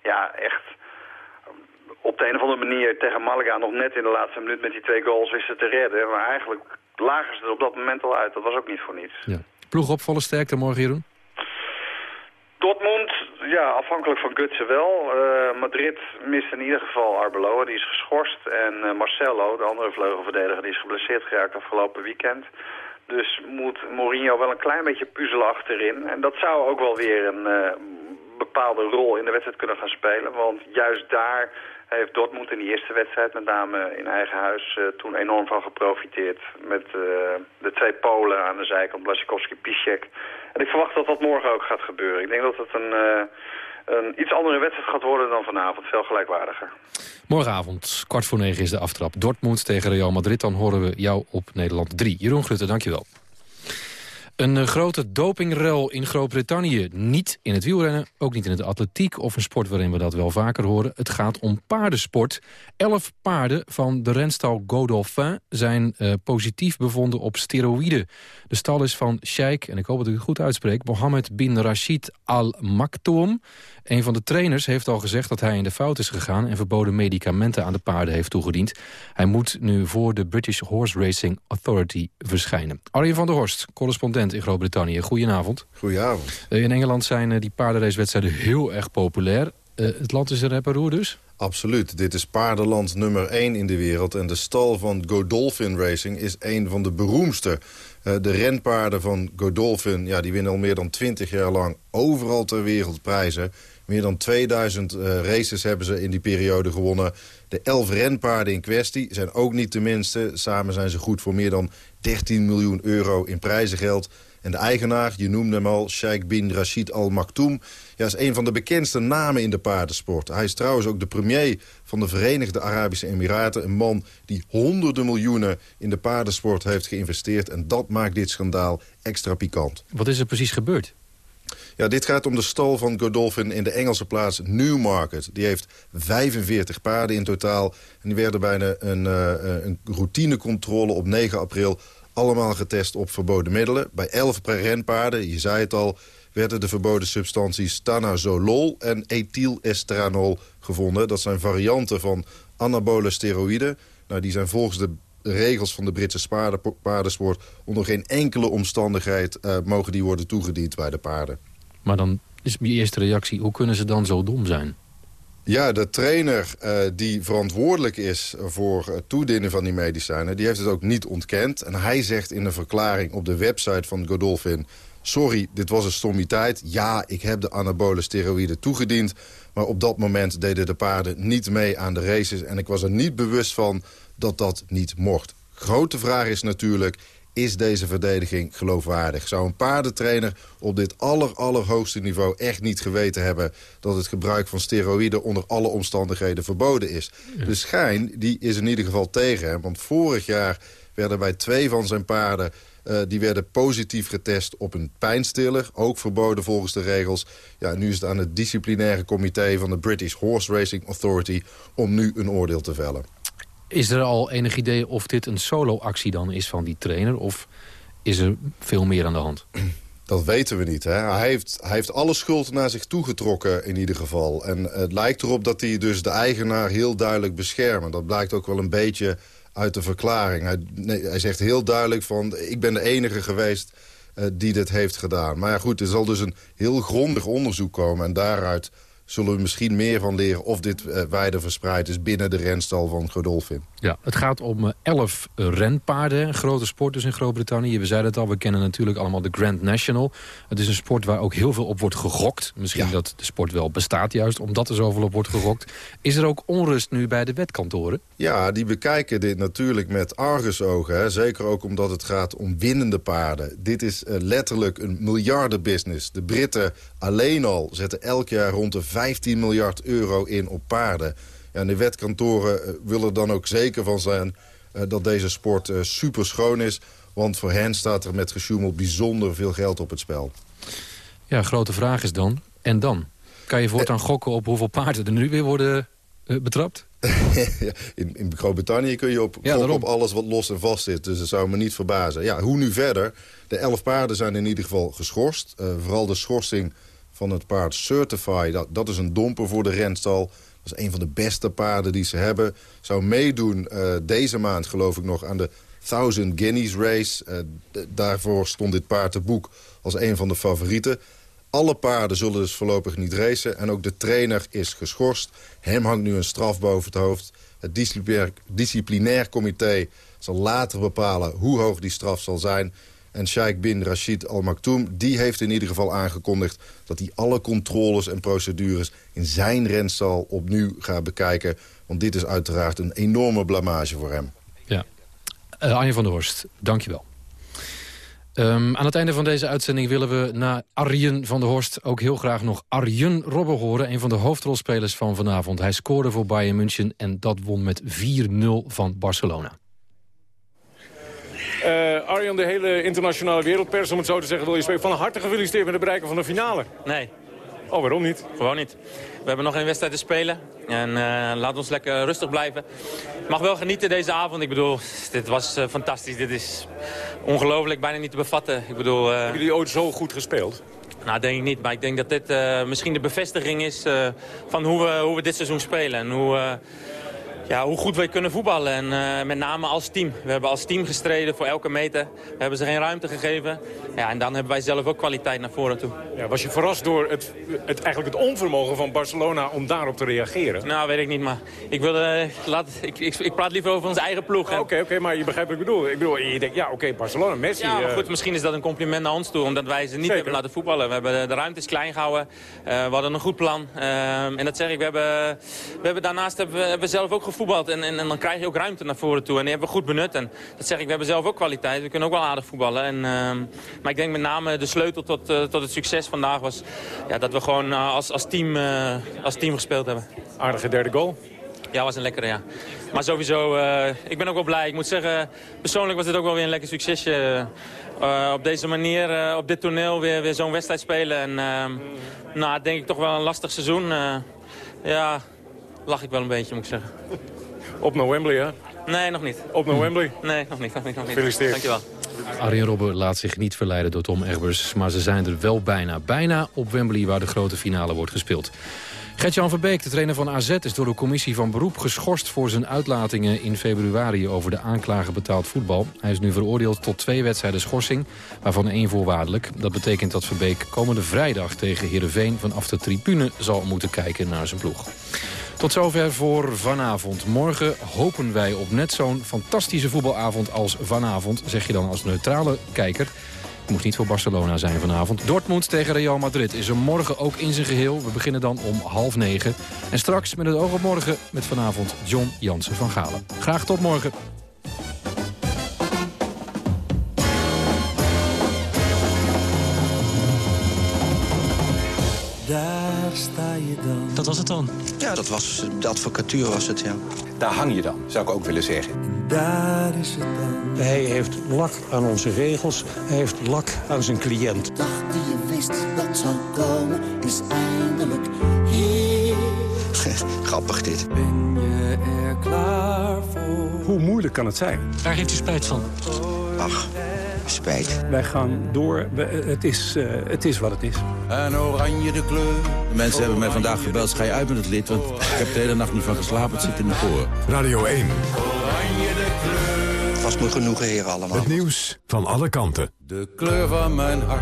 ja, echt op de een of andere manier tegen Malaga nog net in de laatste minuut met die twee goals wisten te redden. Maar eigenlijk lagen ze er op dat moment al uit. Dat was ook niet voor niets. Ja. Ploeg opvallen sterkte morgen, Jeroen? Dortmund, ja, afhankelijk van Gutsen wel. Uh, Madrid mist in ieder geval Arbeloa, die is geschorst. En uh, Marcelo, de andere vleugelverdediger, die is geblesseerd geraakt afgelopen weekend. Dus moet Mourinho wel een klein beetje puzzelen achterin. En dat zou ook wel weer een uh, bepaalde rol in de wedstrijd kunnen gaan spelen. Want juist daar heeft Dortmund in die eerste wedstrijd, met name in eigen huis, uh, toen enorm van geprofiteerd. Met uh, de twee Polen aan de zijkant, Blasikowski, Piszek. En ik verwacht dat dat morgen ook gaat gebeuren. Ik denk dat het een, uh, een iets andere wedstrijd gaat worden dan vanavond. Veel gelijkwaardiger. Morgenavond, kwart voor negen is de aftrap. Dortmund tegen Real Madrid. Dan horen we jou op Nederland 3. Jeroen Grutte, dankjewel. Een eh, grote dopingrel in Groot-Brittannië. Niet in het wielrennen, ook niet in het atletiek... of een sport waarin we dat wel vaker horen. Het gaat om paardensport. Elf paarden van de renstal Godolphin zijn uh, positief bevonden op steroïden. De stal is van Sheikh, en ik hoop dat ik het goed uitspreek... Mohammed bin Rashid Al Maktoum. Een van de trainers heeft al gezegd dat hij in de fout is gegaan... en verboden medicamenten aan de paarden heeft toegediend. Hij moet nu voor de British Horse Racing Authority verschijnen. Arjen van der Horst, correspondent in Groot-Brittannië. Goedenavond. Goedenavond. Uh, in Engeland zijn uh, die paardenracewedstrijden heel erg populair. Uh, het land is er rep roer dus? Absoluut. Dit is paardenland nummer 1 in de wereld. En de stal van Godolphin Racing is een van de beroemdste. de renpaarden van Godolphin ja, die winnen al meer dan 20 jaar lang overal ter wereld prijzen. Meer dan 2000 uh, races hebben ze in die periode gewonnen. De elf renpaarden in kwestie zijn ook niet de minste. Samen zijn ze goed voor meer dan 13 miljoen euro in prijzengeld. En de eigenaar, je noemde hem al, Sheikh bin Rashid Al Maktoum... Ja, is een van de bekendste namen in de paardensport. Hij is trouwens ook de premier van de Verenigde Arabische Emiraten. Een man die honderden miljoenen in de paardensport heeft geïnvesteerd. En dat maakt dit schandaal extra pikant. Wat is er precies gebeurd? Ja, dit gaat om de stal van Godolphin in de Engelse plaats Newmarket. Die heeft 45 paarden in totaal. En die werden bijna een, uh, een routinecontrole op 9 april... allemaal getest op verboden middelen. Bij 11 renpaarden, je zei het al... werden de verboden substanties tanazolol en ethylestranol gevonden. Dat zijn varianten van anabole steroïden. Nou, die zijn volgens de regels van de Britse paardensport... onder geen enkele omstandigheid uh, mogen die worden toegediend bij de paarden. Maar dan is mijn eerste reactie, hoe kunnen ze dan zo dom zijn? Ja, de trainer uh, die verantwoordelijk is voor het toedienen van die medicijnen... die heeft het ook niet ontkend. En hij zegt in een verklaring op de website van Godolphin... sorry, dit was een stommiteit. Ja, ik heb de anabole steroïden toegediend. Maar op dat moment deden de paarden niet mee aan de races. En ik was er niet bewust van dat dat niet mocht. Grote vraag is natuurlijk, is deze verdediging geloofwaardig? Zou een paardentrainer op dit aller, allerhoogste niveau echt niet geweten hebben... dat het gebruik van steroïden onder alle omstandigheden verboden is? De schijn die is in ieder geval tegen hem. Want vorig jaar werden bij twee van zijn paarden... Uh, die werden positief getest op een pijnstiller. Ook verboden volgens de regels. Ja, nu is het aan het disciplinaire comité van de British Horse Racing Authority... om nu een oordeel te vellen. Is er al enig idee of dit een solo-actie dan is van die trainer? Of is er veel meer aan de hand? Dat weten we niet. Hè? Hij, heeft, hij heeft alle schuld naar zich toegetrokken in ieder geval. En het lijkt erop dat hij dus de eigenaar heel duidelijk beschermt. Dat blijkt ook wel een beetje uit de verklaring. Hij, zegt heel duidelijk van... ik ben de enige geweest uh, die dit heeft gedaan. Maar ja, goed, er zal dus een heel grondig onderzoek komen... en daaruit zullen we misschien meer van leren of dit uh, wijder verspreid is binnen de renstal van Godolphin. Ja, het gaat om uh, elf uh, renpaarden, grote sport dus in Groot-Brittannië. We zeiden het al, we kennen natuurlijk allemaal de Grand National. Het is een sport waar ook heel veel op wordt gegokt. Misschien ja. dat de sport wel bestaat juist omdat er zoveel op wordt gegokt. Is er ook onrust nu bij de wetkantoren? Ja, die bekijken dit natuurlijk met argusogen. Hè. Zeker ook omdat het gaat om winnende paarden. Dit is letterlijk een miljardenbusiness. De Britten alleen al zetten elk jaar rond de 15 miljard euro in op paarden. Ja, en de wetkantoren uh, willen dan ook zeker van zijn uh, dat deze sport uh, super schoon is. Want voor hen staat er met gesjoemel bijzonder veel geld op het spel. Ja, grote vraag is dan, en dan? Kan je voortaan gokken op hoeveel paarden er nu weer worden betrapt? in in Groot-Brittannië kun je op, ja, op alles wat los en vast zit. Dus dat zou me niet verbazen. Ja, hoe nu verder? De elf paarden zijn in ieder geval geschorst. vooral de schorsing van het paard Certify. Dat, dat is een domper voor de renstal. Is een van de beste paarden die ze hebben. Zou meedoen uh, deze maand, geloof ik nog, aan de Thousand Guineas Race. Uh, daarvoor stond dit paard te boek als een van de favorieten. Alle paarden zullen dus voorlopig niet racen. En ook de trainer is geschorst. Hem hangt nu een straf boven het hoofd. Het disciplinair, disciplinair comité zal later bepalen hoe hoog die straf zal zijn. En Sheikh bin Rashid Al Maktoum die heeft in ieder geval aangekondigd... dat hij alle controles en procedures in zijn renstal opnieuw gaat bekijken. Want dit is uiteraard een enorme blamage voor hem. Ja. Uh, van der Horst, dankjewel. Um, aan het einde van deze uitzending willen we na Arjen van der Horst... ook heel graag nog Arjen Robben horen, een van de hoofdrolspelers van vanavond. Hij scoorde voor Bayern München en dat won met 4-0 van Barcelona. Uh, Arjan, de hele internationale wereldpers, om het zo te zeggen, wil je spelen. Van harte gefeliciteerd met het bereiken van de finale. Nee. Oh, waarom niet? Gewoon niet. We hebben nog een wedstrijd te spelen. En uh, laat ons lekker rustig blijven. Mag wel genieten deze avond. Ik bedoel, dit was uh, fantastisch. Dit is ongelooflijk, bijna niet te bevatten. Ik bedoel, uh... Hebben jullie ooit zo goed gespeeld? Nou, denk ik niet. Maar ik denk dat dit misschien de bevestiging is van hoe we, hoe we dit seizoen spelen. En hoe, ja, hoe goed wij kunnen voetballen. En uh, met name als team. We hebben als team gestreden voor elke meter. We hebben ze geen ruimte gegeven. Ja, en dan hebben wij zelf ook kwaliteit naar voren toe. Ja, was je verrast door het, het, eigenlijk het onvermogen van Barcelona om daarop te reageren? Nou, weet ik niet. Maar ik, wilde, laat, ik, ik, ik praat liever over onze eigen ploeg. Oké, oké, okay, maar je begrijpt wat ik bedoel. Ik bedoel, je denkt, ja, oké, okay, Barcelona, Messi. Ja, maar goed, uh... misschien is dat een compliment naar ons toe. Omdat wij ze niet Zeker. hebben laten voetballen. We hebben de ruimtes klein gehouden. We hadden een goed plan. Uh, en dat zeg ik, we hebben, we hebben daarnaast hebben we, hebben we zelf ook gevoetbald. En, en, en dan krijg je ook ruimte naar voren toe. En die hebben we goed benut. En dat zeg ik, we hebben zelf ook kwaliteit. We kunnen ook wel aardig voetballen. En, uh, maar ik denk met name de sleutel tot, uh, tot het succes vandaag was... Ja, dat we gewoon uh, als, als, team, uh, als team gespeeld hebben. Aardige derde goal. Ja, was een lekkere, ja. Maar sowieso, uh, ik ben ook wel blij. Ik moet zeggen, persoonlijk was dit ook wel weer een lekker succesje. Uh, op deze manier, uh, op dit toneel, weer, weer zo'n wedstrijd spelen. En nou, denk ik toch wel een lastig seizoen. ja, lach ik wel een beetje, moet ik zeggen. Op naar Wembley, hè? Nee, nog niet. Op naar Wembley? Nee, nog niet. Nog niet, nog niet. Gefeliciteerd. Dankjewel. Arjen Robben laat zich niet verleiden door Tom Egbers. Maar ze zijn er wel bijna. Bijna op Wembley waar de grote finale wordt gespeeld. Gert-Jan Verbeek, de trainer van AZ, is door de commissie van beroep geschorst... voor zijn uitlatingen in februari over de aanklager betaald voetbal. Hij is nu veroordeeld tot twee wedstrijden schorsing, waarvan één voorwaardelijk. Dat betekent dat Verbeek komende vrijdag tegen Heerenveen... vanaf de tribune zal moeten kijken naar zijn ploeg. Tot zover voor vanavond. Morgen hopen wij op net zo'n fantastische voetbalavond als vanavond. Zeg je dan als neutrale kijker. Het moet niet voor Barcelona zijn vanavond. Dortmund tegen Real Madrid is er morgen ook in zijn geheel. We beginnen dan om half negen. En straks met het oog op morgen met vanavond John Jansen van Galen. Graag tot morgen. Daar. Dat was het dan? Ja, dat was, de advocatuur was het, ja. Daar hang je dan, zou ik ook willen zeggen. Daar is het dan. Hij heeft lak aan onze regels. Hij heeft lak aan zijn cliënt. Dacht die je wist dat zou komen, is eindelijk hier. Grappig dit. Je er klaar voor? Hoe moeilijk kan het zijn? Waar heeft u spijt van? Ach, spijt. Wij gaan door. Het is, uh, het is wat het is. En oranje de kleur. Mensen hebben mij vandaag gebeld. Ga je uit met het lied? Want ik heb de hele nacht niet van geslapen. Het zit in mijn koor. Radio 1. Oranje de kleur. Het was me genoegen, heren, allemaal. Het nieuws van alle kanten. De kleur van mijn hart.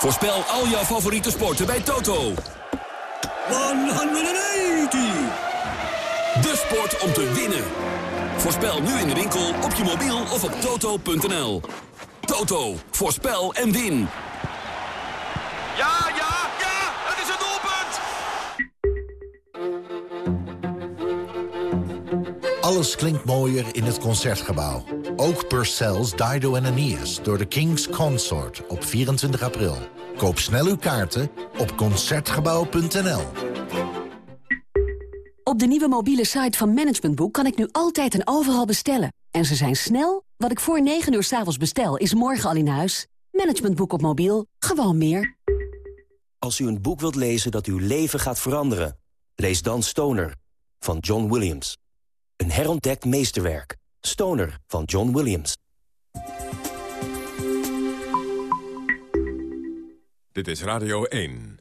Voorspel al jouw favoriete sporten bij Toto. 180! De sport om te winnen. Voorspel nu in de winkel, op je mobiel of op toto.nl. Toto, voorspel en win. Alles klinkt mooier in het Concertgebouw. Ook Purcell's Dido en Aeneas door de King's Consort op 24 april. Koop snel uw kaarten op Concertgebouw.nl. Op de nieuwe mobiele site van Managementboek kan ik nu altijd en overal bestellen. En ze zijn snel. Wat ik voor 9 uur s'avonds bestel, is morgen al in huis. Managementboek op mobiel. Gewoon meer. Als u een boek wilt lezen dat uw leven gaat veranderen... lees dan Stoner van John Williams. Een herontdekt meesterwerk. Stoner van John Williams. Dit is Radio 1.